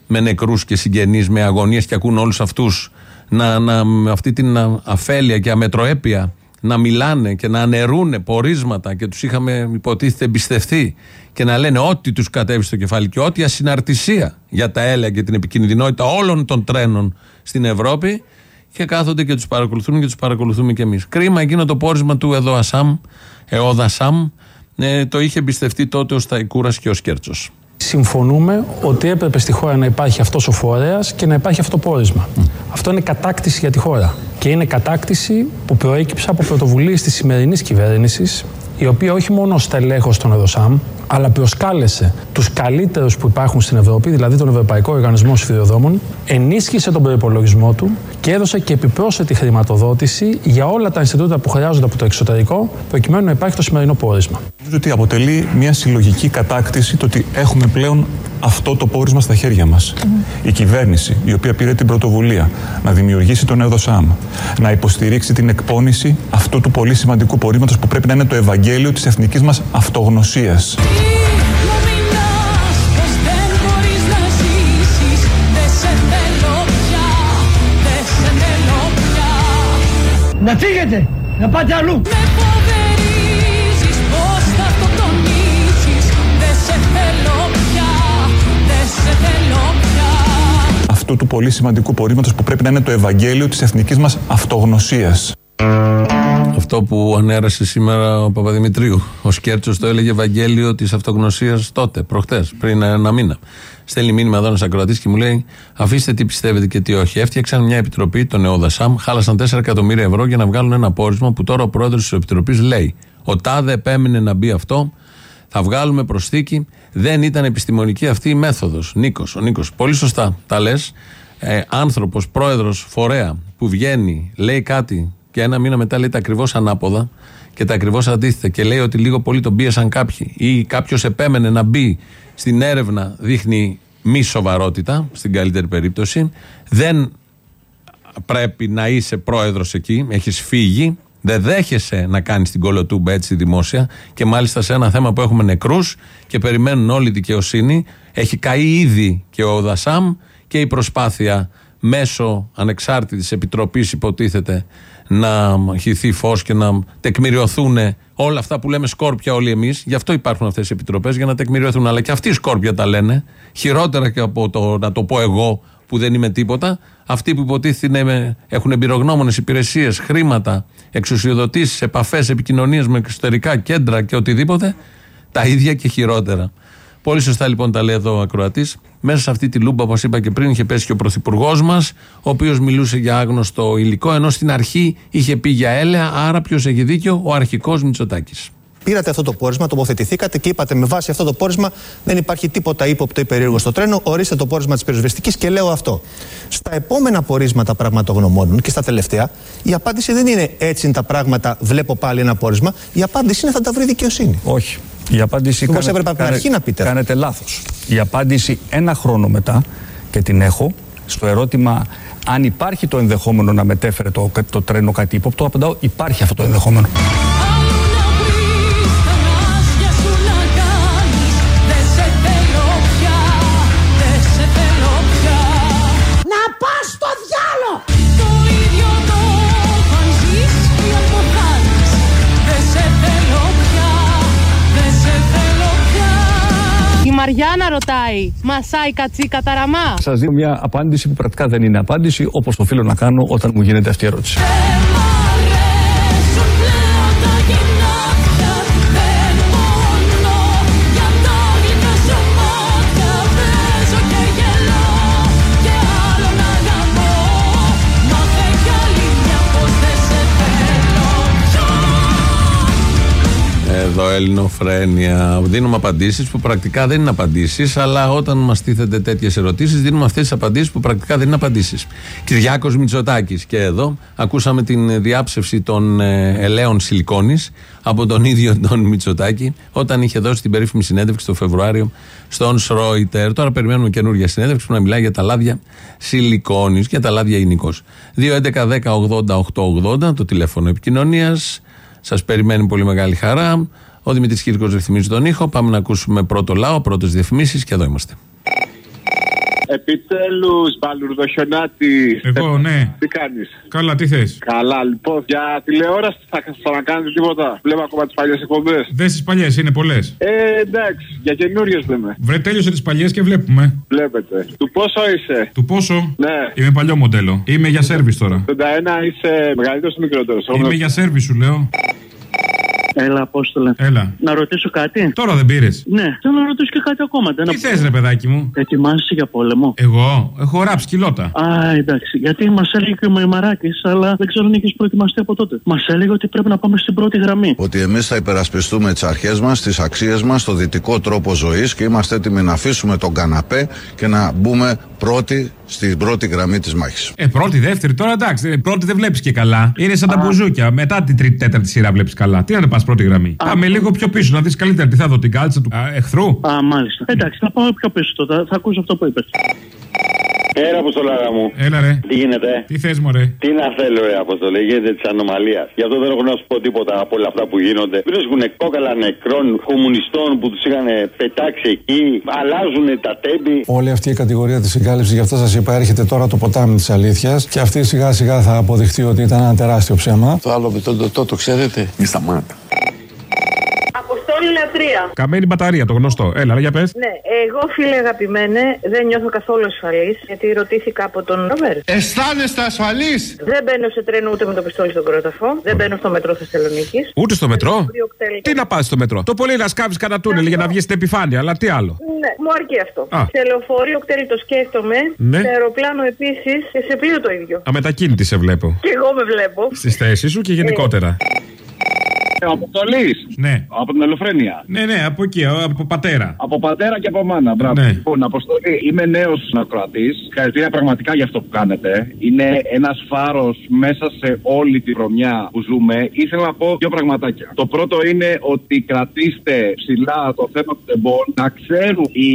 με νεκρούς και συγγενείς, με αγωνίες και ακούν όλους αυτούς να, να, με αυτή την α- αφέλεια και αμετροέπεια να μιλάνε και να αναιρούν πορίσματα και τους είχαμε υποτίθεται εμπιστευτεί και να λένε ό,τι τους κατέβει στο κεφάλι και ό,τι ασυναρτησία για τα έλεα και την επικινδυνότητα όλων των τρένων στην Ευρώπη και κάθονται και τους παρακολουθούν και τους παρακολουθούμε και εμείς. Κρίμα εκείνο το πόρισμα του εδώ Ασάμ, Εόδα Σαμ, ε, το είχε εμπιστευτεί τότε ο Σταϊκούρας και ο Σκέρτσος. Συμφωνούμε ότι έπρεπε στη χώρα να υπάρχει αυτός ο φορέας και να υπάρχει αυτό το πόρισμα. Αυτό είναι κατάκτηση για τη χώρα. Και είναι κατάκτηση που προέκυψε από πρωτοβουλίες της σημερινής κυβέρνησης, η οποία όχι μόνο στελέχος των ΕΔΟΣΑΜ, αλλά προσκάλεσε τους καλύτερους που υπάρχουν στην Ευρώπη, δηλαδή τον Ευρωπαϊκό Οργανισμό Σιδηροδρόμων, ενίσχυσε τον προπολογισμό του και έδωσε και επιπρόσθετη χρηματοδότηση για όλα τα Ινστιτούτα που χρειάζονται από το εξωτερικό, προκειμένου να υπάρχει το σημερινό πόρισμα. Νομίζω ότι αποτελεί μια συλλογική κατάκτηση το ότι έχουμε πλέον αυτό το πόρισμα στα χέρια μας. Η κυβέρνηση, η οποία πήρε την πρωτοβουλία να δημιουργήσει τον ΕΔΟΣΑΜ, να υποστηρίξει την εκπόνηση αυτού του πολύ σημαντικού πορίσματος που πρέπει να είναι το Ευαγγέλιο της εθνικής μας αυτογνωσίας. Να φύγετε, να πάτε αλλού. Με φοβερίζεις πως θα το τονίζεις. Δεν σε θέλω πια, δεν σε θέλω πια. Αυτού του πολύ σημαντικού πορήματος που πρέπει να είναι το Ευαγγέλιο της εθνικής μας αυτογνωσίας. Αυτό που ανέρασε σήμερα ο Παπαδημητρίου. Ο Σκέρτσος το έλεγε Ευαγγέλιο της Αυτογνωσίας τότε, προχτές, πριν ένα μήνα. Στέλνει μήνυμα εδώ ένας ακροατής και μου λέει: Αφήστε τι πιστεύετε και τι όχι. Έφτιαξαν μια επιτροπή, τον ΕΟΔΑΣΑΜ, χάλασαν 4 εκατομμύρια ευρώ για να βγάλουν ένα πόρισμα που τώρα ο πρόεδρος της επιτροπής λέει: Ο Τάδε επέμεινε να μπει αυτό, θα βγάλουμε προσθήκη. Δεν ήταν επιστημονική αυτή η μέθοδος. Νίκος, ο Νίκος. Πολύ σωστά τα λες. Ε, Άνθρωπος, πρόεδρος, φορέα που βγαίνει, λέει κάτι και ένα μήνα μετά λέει τα ακριβώς ανάποδα και τα ακριβώς αντίθετα και λέει ότι λίγο πολύ τον πίεσαν κάποιοι ή κάποιος επέμενε να μπει στην έρευνα, δείχνει μη σοβαρότητα στην καλύτερη περίπτωση. Δεν πρέπει να είσαι πρόεδρος εκεί, έχεις φύγει. Δεν δέχεσαι να κάνεις την κολοτούμπα έτσι δημόσια και μάλιστα σε ένα θέμα που έχουμε νεκρούς και περιμένουν όλη η δικαιοσύνη. Έχει καεί ήδη και ο Δασάμ και η προσπάθεια μέσω ανεξάρτητης επιτροπής υποτίθεται να χυθεί φως και να τεκμηριωθούν όλα αυτά που λέμε σκόρπια όλοι εμείς. Γι' αυτό υπάρχουν αυτές οι επιτροπές, για να τεκμηριωθούν. Αλλά και αυτοί οι σκόρπια τα λένε. Χειρότερα και από το να το πω εγώ που δεν είμαι τίποτα. Αυτοί που υποτίθεται είναι- έχουν εμπειρογνώμονες υπηρεσίες, χρήματα, εξουσιοδοτήσεις, επαφές, επικοινωνίες με εξωτερικά κέντρα και οτιδήποτε. Τα ίδια και χειρότερα. Πολύ σωστά λοιπόν τα λέει εδώ ο ακροατής. Μέσα σε αυτή τη λούμπα, όπως είπα και πριν, είχε πέσει και ο πρωθυπουργός μας, ο οποίος μιλούσε για άγνωστο υλικό, ενώ στην αρχή είχε πει για έλεα. Άρα, ποιος έχει δίκιο, ο αρχικός Μητσοτάκης. Πήρατε αυτό το πόρισμα, τοποθετηθήκατε και είπατε με βάση αυτό το πόρισμα δεν υπάρχει τίποτα ύποπτο ή περίεργο στο τρένο. Ορίστε το πόρισμα της πυροσβεστικής και λέω αυτό. Στα επόμενα πορίσματα πραγματογνωμόνων και στα τελευταία, η απάντηση δεν είναι έτσι είναι τα πράγματα, βλέπω πάλι ένα πόρισμα. Η απάντηση είναι θα τα βρει δικαιοσύνη. Όχι. Η απάντηση Μήπως κάνε- έπρεπε από την κάνε- αρχή να πείτε. Κάνετε λάθος. Η απάντηση ένα χρόνο μετά και την έχω στο ερώτημα αν υπάρχει το ενδεχόμενο να μετέφερε το, το τρένο κάτι ύποπτο, απαντάω υπάρχει αυτό το ενδεχόμενο. Η Μαριάννα ρωτάει, μασάει κατσίκα ταραμά. Σας δίνω μια απάντηση που πρακτικά δεν είναι απάντηση, όπως οφείλω να κάνω όταν μου γίνεται αυτή η ερώτηση. Εδώ Ελληνοφρένια. Δίνουμε απαντήσεις που πρακτικά δεν είναι απαντήσεις, αλλά όταν μας τίθενται τέτοιες ερωτήσεις, δίνουμε αυτές τις απαντήσεις που πρακτικά δεν είναι απαντήσεις. Κυριάκος Μητσοτάκης. Και εδώ ακούσαμε την διάψευση των ε, ελαίων σιλικόνης από τον ίδιο τον Μητσοτάκη, όταν είχε δώσει την περίφημη συνέντευξη το Φεβρουάριο στον Σρόιτερ. Τώρα περιμένουμε καινούργια συνέντευξη που να μιλάει για τα λάδια σιλικόνης και τα λάδια υλικό. 2.11.10.80.880 το τηλέφωνο επικοινωνίας. Σας περιμένει πολύ μεγάλη χαρά. Ο Δημήτρη Κύρκο ρυθμίζει τον ήχο. Πάμε να ακούσουμε πρώτο λαό, πρώτες διαφημίσεις και εδώ είμαστε. Επιτέλους, Μπαλουρδοχιονάτη. Εγώ, ναι. Τι κάνεις; Καλά, τι θες; Καλά, λοιπόν. Για τηλεόραση θα ξανακάνετε τίποτα. Βλέπω ακόμα τις παλιές εκπομπές. Δες τις παλιές, είναι πολλές. Ε, εντάξει, για καινούριες λέμε. Βρε, τέλειωσε τις παλιές και βλέπουμε. Βλέπετε. Του πόσο είσαι; Του πόσο; Ναι. Είμαι παλιό μοντέλο. Είμαι για σερβις τώρα. 81 είσαι μεγαλύτερος ή μικρότερος; Είμαι για σερβις σου λέω. Έλα, Απόστολε. Έλα. Να ρωτήσω κάτι; Τώρα δεν πήρες. Ναι, θέλω να ρωτήσω και κάτι ακόμα. Τι θες, ρε παιδάκι μου; Ετοιμάζεσαι για πόλεμο; Εγώ; Έχω ράψει κιλότα. Α, εντάξει. Γιατί μας έλεγε και ο Μαϊμαράκης, αλλά δεν ξέρω αν έχει προετοιμαστεί από τότε. Μας έλεγε ότι πρέπει να πάμε στην πρώτη γραμμή. Ότι εμείς θα υπερασπιστούμε τις αρχές μας, τις αξίες μας, το δυτικό τρόπο ζωής και είμαστε έτοιμοι να αφήσουμε τον καναπέ και να μπούμε πρώτοι στην πρώτη γραμμή της μάχης. Ε, πρώτη, δεύτερη, τώρα εντάξει. ε, Πρώτη δεν βλέπεις και καλά. Είναι σαν τα μπουζούκια. Μετά την τρίτη, τέταρτη σειρά βλέπεις καλά. Τι να πας πρώτη γραμμή. Πάμε λίγο πιο πίσω να δεις καλύτερα τι θα δω την κάλτσα του α, εχθρού. Α, μάλιστα. Εντάξει, θα πάω πιο πίσω τότε. Θα ακούσω αυτό που είπες. Έλα, Αποστολάρα μου. Έλα, ρε. Τι γίνεται; Τι θες, μωρέ; Τι να θέλω, ρε Αποστολέ, γίνεται της ανομαλίας. Γι' αυτό δεν έχω να σου πω τίποτα από όλα αυτά που γίνονται. Βρίσκουν κόκαλα νεκρών κομμουνιστών που τους είχαν πετάξει εκεί. Αλλάζουν τα τέμπη. Όλη αυτή η κατηγορία της συγκάλυψης, γι' αυτό σας είπα, έρχεται τώρα το ποτάμι της αλήθειας και αυτή σιγά σιγά θα αποδειχτεί ότι ήταν ένα τεράστιο ψέμα. Το άλλο με τον Τωτό το ξέρετε; Μη σταμάτα. Αποστόλη Όλη λατρεία. Καμένη μπαταρία, το γνωστό. Έλα, αλλά για πες. Ναι, εγώ φίλε αγαπημένε δεν νιώθω καθόλου ασφαλής γιατί ρωτήθηκα από τον Ρόβερ. Αισθάνεστε ασφαλή. Δεν μπαίνω σε τρένο ούτε με το πιστόλι στον κρόταφο. Δεν μπαίνω στο μετρό Θεσσαλονίκης. Ούτε στο μετρό; Τι να πας στο μετρό; Το πολύ να σκάβεις κανένα τούνελ για να βγεις στην επιφάνεια, αλλά τι άλλο; Ναι, μου αρκεί αυτό. Α. Σε λεωφορείο κτέλ το σκέφτομαι. Ναι. Σε αεροπλάνο επίσης και σε πλοίο το ίδιο. Αμετακίνητη σε βλέπω. Και εγώ με βλέπω. Στις θέσεις σου και γενικότερα. Αποστολής. Ναι. Από την Ελοφρένεια. Ναι, ναι, από εκεί, από πατέρα. Από πατέρα και από μάνα. Μπράβο. Ναι. Λοιπόν, Αποστολή, είμαι νέος ακροατής. Συγχαρητήρια πραγματικά για αυτό που κάνετε. Είναι ένας φάρος μέσα σε όλη τη χρονιά που ζούμε. Ήθελα να πω δύο πραγματάκια. Το πρώτο είναι ότι κρατήστε ψηλά το θέμα του τεμπών. Να ξέρουν οι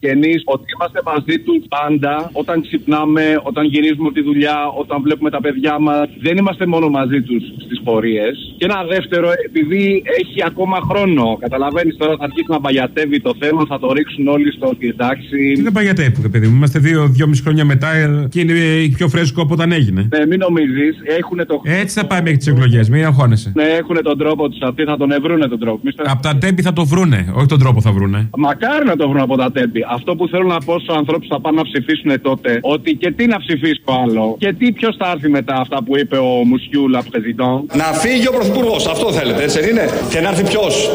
συγγενεί ότι είμαστε μαζί τους πάντα όταν ξυπνάμε, όταν γυρίζουμε από τη δουλειά, όταν βλέπουμε τα παιδιά μας. Δεν είμαστε μόνο μαζί τους στις πορείες. Και ένα δεύτερο, επειδή έχει ακόμα χρόνο, καταλαβαίνεις τώρα θα αρχίσει να μπαγιατεύει το θέμα, θα το ρίξουν όλοι στο ότι εντάξει. Τι δεν παγιατεύουμε, παιδί μου. Είμαστε δύο-δυόμιση χρόνια μετά ε, και είναι ε, πιο φρέσκο από όταν έγινε. Ναι, μην νομίζεις, έχουν το. Έτσι θα πάει μέχρι τις εκλογές, μην αγχώνεσαι. Ναι, έχουν τον τρόπο τους αυτοί, θα τον ευρούνε τον τρόπο. Μη Από τα τέμπη θα το βρούνε, όχι τον τρόπο θα βρούνε. Μακάρι να το βρουν από τα τέμπη. Αυτό που θέλω να πω στους ανθρώπους που θα πάνε να ψηφίσουν τότε, ότι και τι να ψηφίσει το άλλο, και τι ποιος θα έρθει μετά αυτά που είπε ο Μουσιούλα Πρεζιτόν. Να φύγει ο Πρωθυπουργός, αυτό θέλετε, έτσι δεν είναι; Και να έρθει ποιος;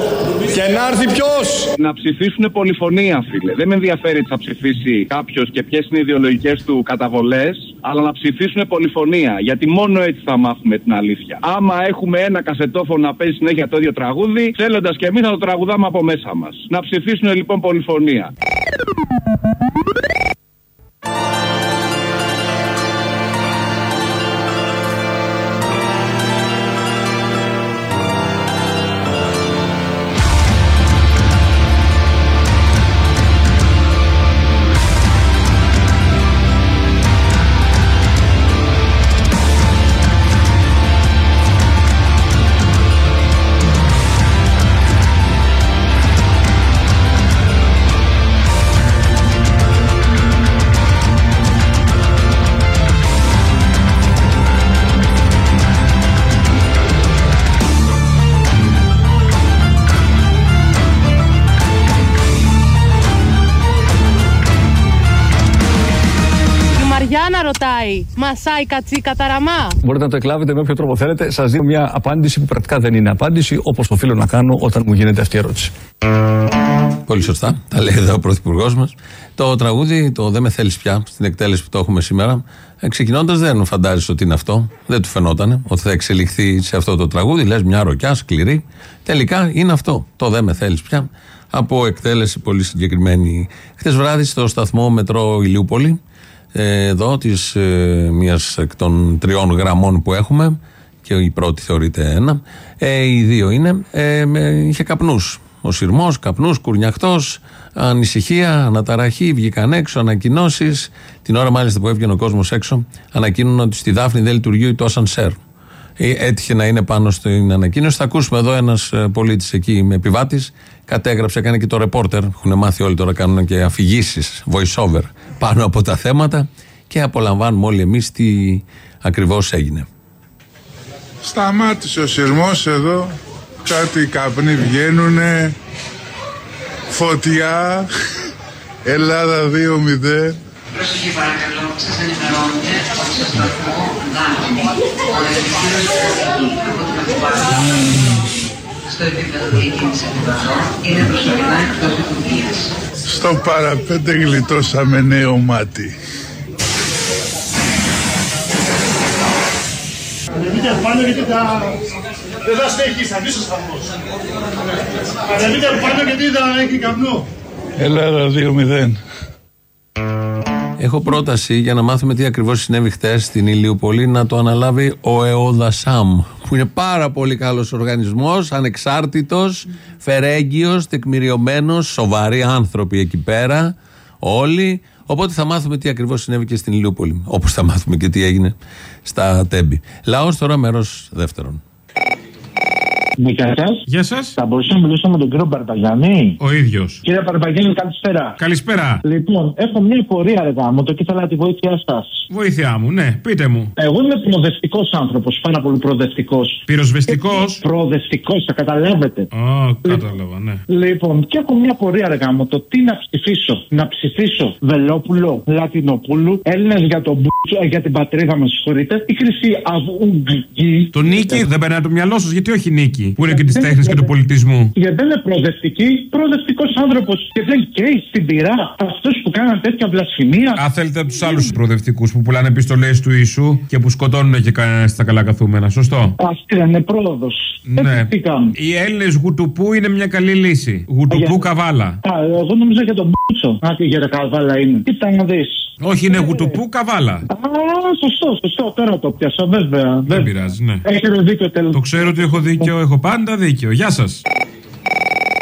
Και να έρθει ποιος; Να ψηφίσουν πολυφωνία, φίλε. Δεν με ενδιαφέρει τι θα ψηφίσει κάποιος και ποιες είναι οι ιδεολογικές του καταβολές, αλλά να ψηφίσουν πολυφωνία. Γιατί μόνο έτσι θα μάθουμε την αλήθεια. Άμα έχουμε ένα κασετόφωνο να παίζει συνέχεια το ίδιο τραγούδι, θέλοντας και εμείς θα το τραγουδάμε από μέσα μας. Να ψηφίσουν λοιπόν πολυφωνία. Thank you. Μαριάννα ρωτάει, μασάει κατσίκα ταραμά. Μπορείτε να το εκλάβετε με όποιο τρόπο θέλετε. Σας δίνω μια απάντηση που πρακτικά δεν είναι απάντηση, όπως οφείλω να κάνω όταν μου γίνεται αυτή η ερώτηση. Πολύ σωστά. Τα λέει εδώ ο Πρωθυπουργός μας. Το τραγούδι, το Δεν με θέλεις πια, στην εκτέλεση που το έχουμε σήμερα, ξεκινώντας δεν φαντάζεσαι ότι είναι αυτό. Δεν του φαινόταν ότι θα εξελιχθεί σε αυτό το τραγούδι. Λες μια ροκιά σκληρή. Τελικά είναι αυτό. Το Δεν με θέλεις πια. Από εκτέλεση πολύ συγκεκριμένη. Χθες βράδυ στο σταθμό Μετρό Ηλιούπολη, ε, εδώ της ε, μία εκ των τριών γραμμών που έχουμε, και η πρώτη θεωρείται ένα, ε, οι δύο είναι, ε, με- είχε καπνούς. Ο σειρμός, καπνούς, κουρνιαχτός, ανησυχία, αναταραχή, βγήκαν έξω, ανακοινώσεις. Την ώρα μάλιστα που έβγαινε ο κόσμος έξω, ανακοίνωναν ότι στη Δάφνη δεν λειτουργεί το ασανσέρ. Ε, Έτυχε να είναι πάνω στην ανακοίνωση. Θα ακούσουμε εδώ ένας πολίτης εκεί με επιβάτης. Κατέγραψε, έκανε και το ρεπόρτερ. Έχουν μάθει όλοι τώρα, κάνουν και αφηγήσεις, voice over πάνω από τα θέματα και απολαμβάνουμε όλοι εμείς τι ακριβώς έγινε. Σταμάτησε ο σειρμός εδώ, κάτι καπνοί βγαίνουνε, φωτιά, Ελλάδα 2-0. Προσοχή παρακαλώ, σας ενημερώνουμε ότι στο σταθμό Δάφνη ο ελευθέρος στρατηγή από την Ακουμπάρα στο επίπεδο διακίνηση επιβατών είναι προσωρινά εκτός λειτουργίας. Στο παραπέντε γλιτώσαμε νέο μάτι. Ανεβείτε πάνω γιατί τα... Δεν θα στέχει, θα μπει στο σταθμός. Ανεβείτε πάνω γιατί θα έχει καπνό. Ελλάδα 2-0. Έχω πρόταση για να μάθουμε τι ακριβώς συνέβη χθε στην Ηλιούπολη να το αναλάβει ο ΕΟΔΑΣΑΜ, που είναι πάρα πολύ καλός οργανισμός, ανεξάρτητος, φερέγγιος, τεκμηριωμένος, σοβαροί άνθρωποι εκεί πέρα, όλοι. Οπότε θα μάθουμε τι ακριβώς συνέβη και στην Ηλιούπολη. Όπως θα μάθουμε και τι έγινε στα Τέμπη. Λαός τώρα μέρος δεύτερον. Ναι, γεια σας. Γεια σας. Θα μπορούσα να μιλήσω με τον κύριο Μπαρμπαγιάννη; Ο ίδιος. Κύριε Μπαρμπαγιάννη, καλησπέρα. Καλησπέρα. Λοιπόν, έχω μια πορεία ρε γάμο, το και ήθελα τη βοήθειά σας. Βοήθειά μου, ναι, πείτε μου. Εγώ είμαι προοδευτικό άνθρωπος, πάρα πολύ προοδευτικό. Πυροσβεστικός. Προοδευτικό, θα καταλάβετε. Α, κατάλαβα, ναι. Λοιπόν, και έχω μια πορεία ρε γάμο, το τι να ψηφίσω. Να ψηφίσω Βελόπουλο, Λατινοπούλου, Έλληνες για, τον μπούτσο, ε, για την πατρίδα μας, συγχωρείτε, η Χρυσή Αυγούγκη. Το νίκη δεν περνάει το μυαλό σας, γιατί όχι νίκη, που είναι και της τέχνης και του πολιτισμού. Γιατί δεν είναι προοδευτική, προοδευτικός άνθρωπος και δεν καίει στην πυρά αυτού που κάναν τέτοια βλασφημία. Αν θέλετε από τους άλλους προοδευτικούς που πουλάνε επιστολές του Ιησού και που σκοτώνουν και κανένα στα καλά καθούμενα. Σωστό; Αυτή είναι πρόοδος. Ναι. Οι Έλληνες γουτουπού είναι μια καλή λύση. Γουτουπού καβάλα. Α, εγώ νόμιζα για τον Μπούτσο. Α, τι για τα καβάλα είναι. Κοίτα να δεις. Όχι, είναι γουτουπού καβάλα. Α, σωστό, σωστό. Τώρα το πιάσα, βέβαια. Δεν πειράζει, ναι. Έχετε δίκιο τέλος. Το ξέρω ότι έχω δίκιο, έχω πάντα δίκιο. Γεια σας.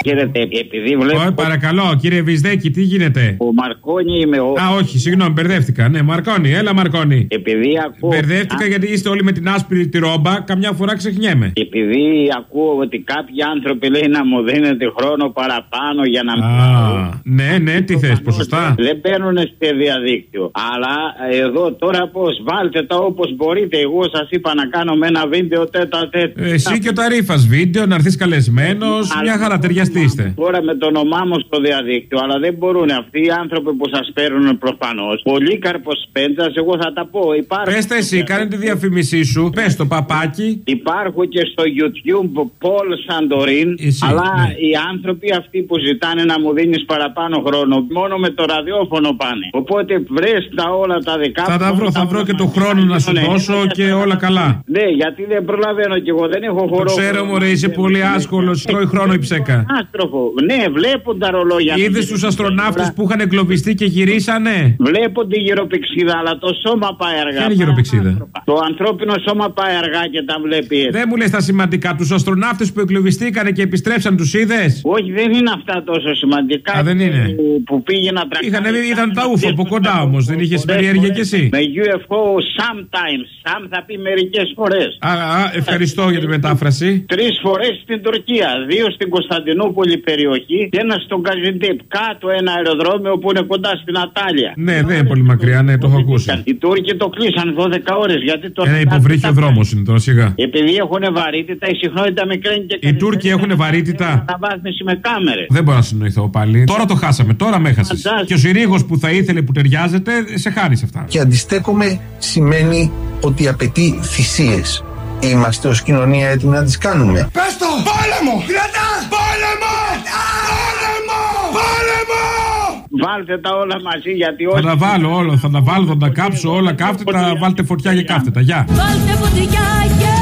Χαίρετε, επειδή βλέπω. Ω, παρακαλώ, κύριε Βυσδέκη, τι γίνεται; Ο Μαρκόνι είμαι ο. Α, όχι, συγγνώμη, μπερδεύτηκα. Ναι, Μαρκόνι, έλα Μαρκόνι. Επειδή ακούω. Μπερδεύτηκα γιατί είστε όλοι με την άσπρη τη ρόμπα, καμιά φορά ξεχνιέμαι. Επειδή ακούω ότι κάποιοι άνθρωποι λέει να μου δίνετε χρόνο παραπάνω για να Α, ναι, ναι, τι θες, ποσοστά; Δεν μπαίνουν στο διαδίκτυο. Αλλά εδώ τώρα πώς, βάλτε τα όπως μπορείτε. Εγώ σας είπα να κάνουμε ένα βίντεο τέτα τέτα. Εσύ και ο Ταρίφας βίντεο, να έρθεις καλεσμένος, μια χαρά ταιριαστή είστε. Τώρα με το όνομά μου στο διαδίκτυο, αλλά δεν μπορούν αυτοί οι άνθρωποι που σας παίρνουν προφανώς. Πολύκαρπο Πέντζας, εγώ θα τα πω. Υπάρχουν. Πες τα εσύ, κάνε τη διαφήμισή σου. Πες το παπάκι. Υπάρχουν και στο YouTube Paul Santorin. αλλά ναι. οι άνθρωποι αυτοί που ζητάνε να μου δίνεις παραπάνω χρόνο, μόνο με το ραδιόφωνο πάνε. Οπότε βρες τα όλα τα δικά Θα τα βρω, θα βρω και το χρόνο να σου δώσω και όλα καλά. Ναι, γιατί δεν προλαβαίνω κι εγώ, δεν έχω Το χώρο. ξέρω, μωρέ, είσαι πολύ άσχολος. Τρώει χρόνο η ψέκα. Άστροφο. Ναι, βλέπουν τα ρολόγια. Είδες τους αστροναύτες που είχαν εγκλωβιστεί και γυρίσανε; Βλέπουν τη γυροπηξίδα, αλλά το σώμα πάει αργά. Ποια είναι η γυροπηξίδα; Το ανθρώπινο σώμα πάει αργά και τα βλέπει έτσι. Δεν μου λες τα σημαντικά. Τους αστροναύτες που εγκλωβιστήκανε και επιστρέψαν, τους είδες; Όχι, δεν είναι αυτά τόσο σημαντικά. Α, δεν είναι. Που, που πήγαινα τρακ. Είχαν, είδαν τα ούφο από κοντά όμως. Δεν είχες περιέργεια κι εσύ. Με UFO sometimes. Sam θα πει μερικές φορές. Α, α, ευχαριστώ για τη μετάφραση. Τρεις φορές στην Τουρκία. Δύο στην Κωνσταντινούπολη περιοχή και ένα στον Καζιντέπ. Κάτω ένα αεροδρόμιο που είναι κοντά στην Ατάλια. Ναι, δεν είναι πολύ μακριά, ναι, το έχω ακούσει. Οι Τούρκοι το κλείσαν 12 ώρες γιατί το. Ένα υποβρύχιο δρόμος είναι τώρα σιγά. Επειδή έχουν βαρύτητα, η συχνότητα μικραίνει και Οι Τούρκοι έχουν βαρύτητα. αναβάθμιση με κάμερες. Δεν μπορώ να συνοηθώ πάλι. Τώρα το χάσαμε, τώρα με έχασες. Και ο Συρίγος που θα ήθελε που ταιριάζεται, σε χάνει αυτά. Και αντιστέκομαι σημαίνει ότι απαιτεί θυσίες. Είμαστε ως κοινωνία έτοιμοι να τις κάνουμε. Πες το! Πόλεμο! Κρατά! Πόλεμο! Πόλεμο! Πόλεμο! Βάλτε τα όλα μαζί γιατί Θα όχι. τα βάλω όλα, θα τα βάλω, θα τα κάψω όλα καύτετα. Βάλτε φωτιά και καύτετα. Γεια. Βάλτε φωτιά και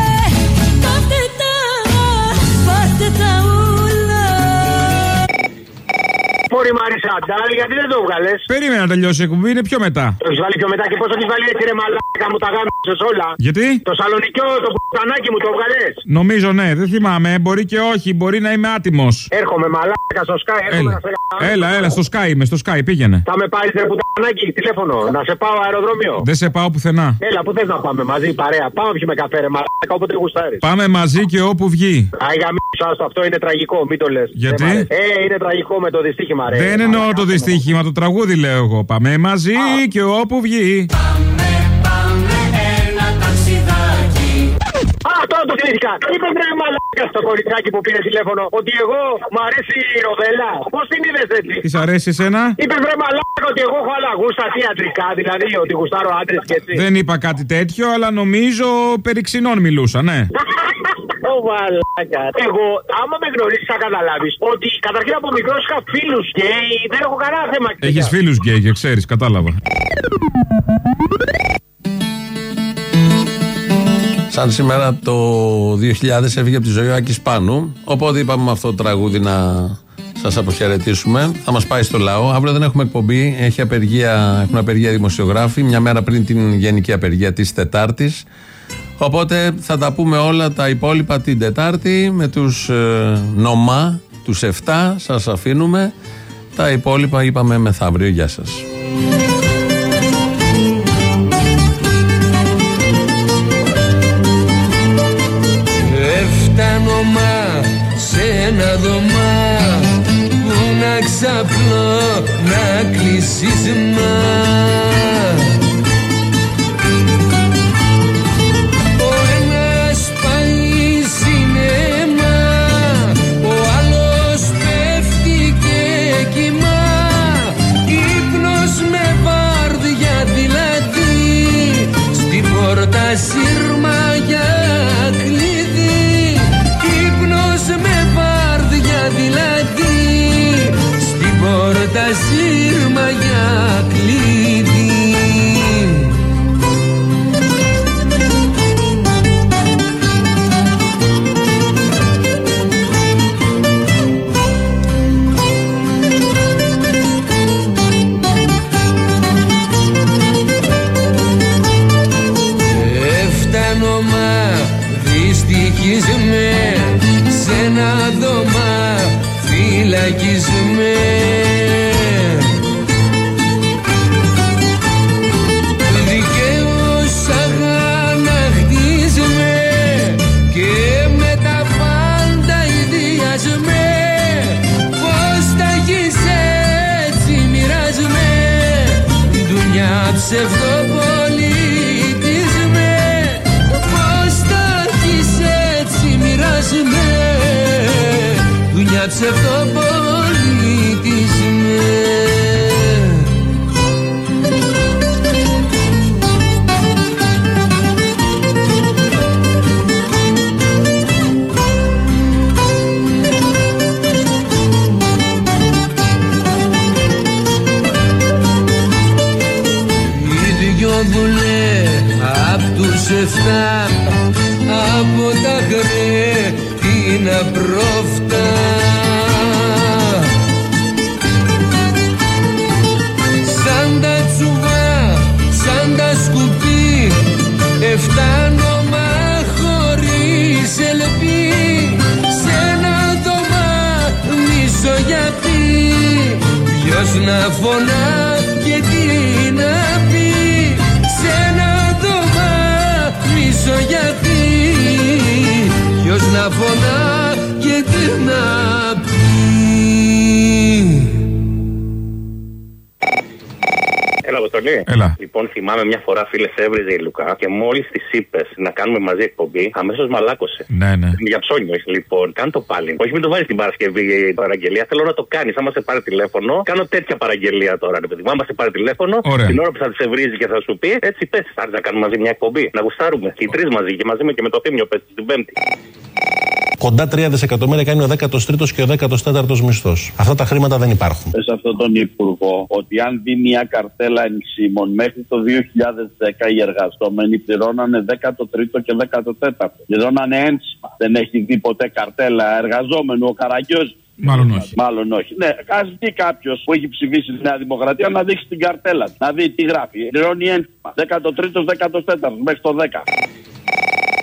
Μωρή Μαρίσα Αντάλ, γιατί δεν το βγάλες; Περίμενα να τελειώσει η εκπομπή, είναι πιο μετά. Το έχεις βάλει πιο μετά και πώ θα τη βάλει έτσι ρε μαλάκα μου τα γάμισες όλα. Γιατί; Το σαλονικιό, το πουτανάκι μου το βγάλες; Νομίζω ναι, δεν θυμάμαι. Μπορεί και όχι, μπορεί να είμαι άτιμος. Έρχομαι μαλάκα στο Sky, έρχομαι Έλα. να σε γάμω. Έλα, έλα, στο Sky είμαι, στο Sky πήγαινε. Θα με πάρεις ρε πουτανάκι, τηλέφωνο, να σε πάω αεροδρόμιο. Δεν σε πάω πουθενά. Έλα, που θες να πάμε μαζί, παρέα. Πάμε να πιούμε καφέ, ρε μαλάκα, όποτε γουστάρεις. Πάμε μαζί και όπου βγει. Άγια άστο, αυτό είναι τραγικό, μην το λες. Γιατί; Ε, είναι τραγικό με το δυστύχημα, ρε. Δεν εννοώ το δυστύχημα, το τραγούδι λέω εγώ. Πάμε μαζί και όπου βγει. Α, τώρα το θυμήθηκα. Είπε ρε μαλάκα στο κοριτσάκι που πήρε τηλέφωνο ότι εγώ μου αρέσει η ροδέλα. Πώς την είδες έτσι; Τι αρέσει εσένα; Είπε βρε μαλάκα ότι εγώ έχω άλλα γούστα, τι αντρικά, δηλαδή ότι γουστάρω άντρες και έτσι. Δεν είπα κάτι τέτοιο, αλλά νομίζω περί ξινών μιλούσα, ναι. [LAUGHS] Ω μαλάκα. Εγώ, άμα με γνωρίσει, θα καταλάβεις ότι καταρχήν από μικρός είχα φίλους γκέι, δεν έχω κανένα θέμα. Έχεις φίλους γκέι και ξέρεις, κατάλαβα. Σαν σήμερα το 2000 έφυγε από τη ζωή ο Άκης Πάνου. Οπότε είπαμε με αυτό το τραγούδι να σας αποχαιρετήσουμε. Θα μας πάει στο λαό. Αύριο δεν έχουμε εκπομπή. Έχει απεργία, έχουν απεργία δημοσιογράφοι. Μια μέρα πριν την γενική απεργία της Τετάρτης. Οπότε θα τα πούμε όλα τα υπόλοιπα την Τετάρτη με τους ε, νομά, τους 7. Σας αφήνουμε. Τα υπόλοιπα είπαμε μεθαύριο. Γεια σας. Δωμά που να ξαπλώ να κλείσεις Εφτάνω μα χωρίς ελπί. Σε ένα δωμά γιατί. Ποιος να φωνά και τι να πει. Σε ένα δωμά γιατί. Ποιος να φωνά Αποστολή. Έλα. Λοιπόν, θυμάμαι μια φορά, φίλε, σε έβριζε η Λουκά και μόλις της είπες να κάνουμε μαζί εκπομπή, αμέσως μαλάκωσε. Ναι, ναι. Για ψώνιο, όχι, λοιπόν. Κάνε το πάλι. Όχι, μην το βάλεις την Παρασκευή η παραγγελία. Θέλω να το κάνεις. Άμα σε πάρει τηλέφωνο, κάνω τέτοια παραγγελία τώρα, ρε παιδί μου. Άμα σε πάρει τηλέφωνο, Ωραία. την ώρα που θα τη βρίζει και θα σου πει, έτσι πες, θα έρθεις να κάνουμε μαζί μια εκπομπή. Να γουστάρουμε. Και οι τρεις μαζί και μαζί με και με το θύμιο, πες την Πέμπτη. Κοντά 3 δισεκατομμύρια κάνει ο 13ο και ο 14ο μισθός. Αυτά τα χρήματα δεν υπάρχουν. σε αυτόν τον Υπουργό ότι αν δει μια καρτέλα ενσύμων μέχρι το 2010 οι εργαζόμενοι πληρώνανε 13ο και 14ο. Πληρώνανε ένσημα. Δεν έχει δει ποτέ καρτέλα εργαζόμενου ο Καραγκιόζης. Μάλλον όχι. Μάλλον όχι. Ναι, ας δει κάποιος που έχει ψηφίσει τη Νέα Δημοκρατία να δείξει την καρτέλα. του. Να δει τι γράφει. Πληρώνει ένσημα. 13ο, 14ο μέχρι το 10.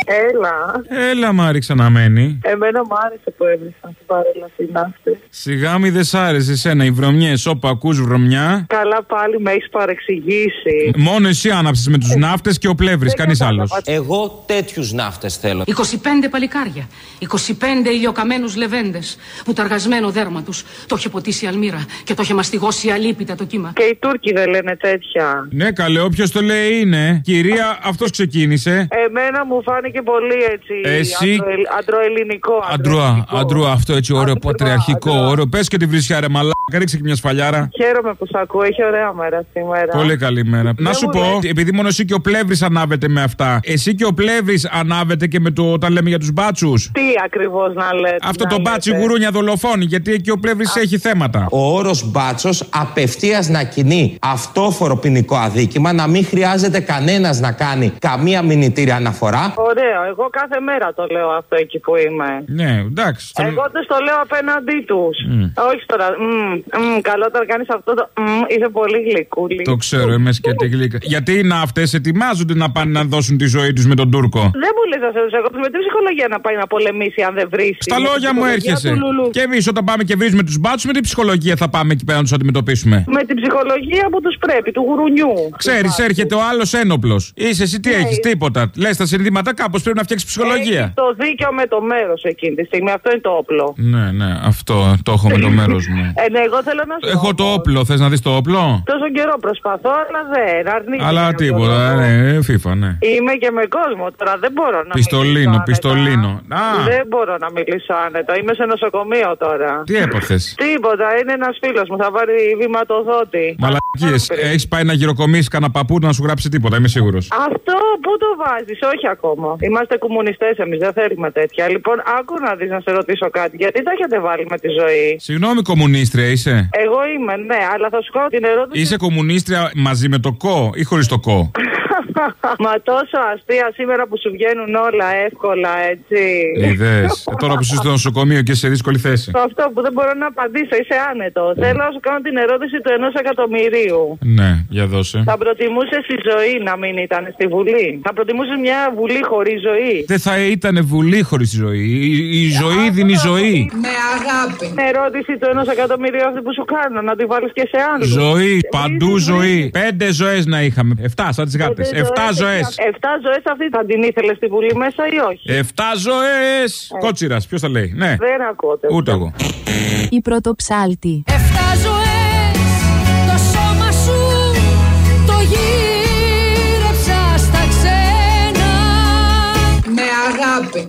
Έλα. Έλα, Μάρη, ξαναμένει. Εμένα μου άρεσε που έβρισαν στην παρέλαση οι ναύτες. Σιγά μη δεν σ' άρεσε εσένα οι βρωμιές όπου ακούς βρωμιά. Καλά πάλι με έχεις παρεξηγήσει. Μόνο εσύ άναψες με τους ναύτες και ο πλεύρη, κανείς άλλος. Εγώ τέτοιους ναύτες θέλω. 25 παλικάρια, 25 ηλιοκαμένους λεβέντες που το αργασμένο δέρμα τους το είχε ποτίσει η αλμύρα και το είχε μαστιγώσει αλίπητα το κύμα. Και οι Τούρκοι δεν λένε τέτοια. Ναι, καλέ, όποιος το λέει είναι. Κυρία, αυτός ξεκίνησε. Εμένα μου φάνηκε πολύ έτσι. Εσύ- αντροελ- Αντροελληνικό. Αντρούα, αντρούα, αυτό έτσι ωραίο, πατριαρχικό, ωραίο. Πες και τη βρισιά, ρε μαλάκα, ρίξε και μια σφαλιάρα. Χαίρομαι που σ' ακούω. Έχει ωραία μέρα σήμερα. Πολύ καλή μέρα. Να σου μου πω, λες. επειδή μόνο εσύ και ο Πλεύρης ανάβετε με αυτά, εσύ και ο Πλεύρης ανάβετε και με το όταν λέμε για τους μπάτσους; Τι ακριβώς να λέτε. Αυτό να το λέτε. μπάτσι γουρούνια δολοφόνη, γιατί εκεί ο Πλεύρης έχει θέματα. Ο όρος μπάτσος απευθείας να κινεί αυτόφορο ποινικό αδίκημα, να μην χρειάζεται κανένας να κάνει καμία μηνυτήρια αναφορά. Ωραίο. Εγώ κάθε μέρα το λέω αυτό εκεί που είμαι. Ναι, εντάξει. Εγώ τους το λέω απέναντί τους. Μμ. Όχι τώρα. μμ, Μμ, Καλό όταν κάνεις αυτό το. μμ, Είσαι πολύ γλυκούλη. Το ξέρω, είμαι σκέτη γλύκα. Γιατί οι ναύτες ετοιμάζονται να πάνε να δώσουν τη ζωή τους με τον Τούρκο; Δεν μου λες να σε ρωτήσω. Με τι ψυχολογία να πάει να πολεμήσει αν δεν βρει. Στα λόγια μου έρχεσαι. Και εμείς όταν πάμε και βρίζουμε τους μπάτσους, με τι ψυχολογία θα πάμε εκεί πέρα να τους αντιμετωπίσουμε. Με την ψυχολογία που τους πρέπει, του γουρουνιού. Ξέρεις, έρχεται ο άλλος ένοπλος. Είσαι εσύ τι έχεις, τίποτα. Λες τα συνειδήματα κάπως πρέπει να φτιάξεις ψυχολογία. Έχεις το δίκαιο με το μέρος εκείνη τη στιγμή. Αυτό είναι το όπλο. Ναι, ναι, αυτό το έχω με το μέρος μου. Ε, ναι, εγώ θέλω να σου Έχω το όπλο, θες να δεις το όπλο; Τόσο καιρό προσπαθώ, αλλά δεν αρνείται. Αλλά τίποτα, ναι, FIFA, ναι. Είμαι και με κόσμο τώρα, δεν μπορώ να Πιστολίνο, μιλήσω άνετα. πιστολίνο. Α, Δεν μπορώ να μιλήσω άνετα. Είμαι σε νοσοκομείο τώρα. τι έπαθες; Τίποτα, είναι ένας φίλος μου. Θα πάρει βηματοδότη. Μαλακίες. Έχεις πάει να γυροκομίσει κανένα παππού να σου γράψει τίποτα, είμαι σίγουρος. Αυτό πού το βάζεις, όχι ακόμα. Είμαστε κομμουνιστές εμείς, δεν θέλουμε τέτοια. Λοιπόν, άκου να δεις να σε ρωτήσω κάτι. Γιατί τα έχετε βάλει με τη ζωή; Συγγνώμη, κομμουνίστρια είσαι; Εγώ είμαι, ναι, αλλά θα σου κάνω την ερώτηση. Είσαι κομμουνίστρια μαζί με το κο ή χωρίς το κο; [LAUGHS] [LAUGHS] Μα τόσο αστεία σήμερα που σου βγαίνουν όλα εύκολα, έτσι. Είδε. τώρα που είσαι στο νοσοκομείο και είσαι σε δύσκολη θέση. Αυτό που δεν μπορώ να απαντήσω, είσαι άνετο. Θέλω να σου κάνω την ερώτηση του ενός εκατομμυρίου. Ναι, για δώσε. Θα προτιμούσες η ζωή να μην ήταν στη Βουλή; Θα προτιμούσες μια Βουλή χωρίς ζωή; Δεν θα ήταν βουλή χωρίς ζωή. Η, η ζωή δίνει ζωή. Με αγάπη. Ερώτηση του ενός εκατομμυρίου αυτή που σου κάνω, να τη βάλεις και σε άλλους. Ζωή, παντού ζωή. Πέντε ζωές να είχαμε. Εφτά, σαν τις γάτες. Εφτά ζωές. Εφτά ζωές αυτή θα την ήθελε στη Βουλή μέσα ή όχι; Εφτά ζωές. Ε. Κότσιρας, ποιος θα λέει; Ναι. Δεν ακούτε. Ούτε εγώ. Η πρωτοψάλτη. Εφτά ζωές. Το σώμα σου το στα ξένα. Αγάπη.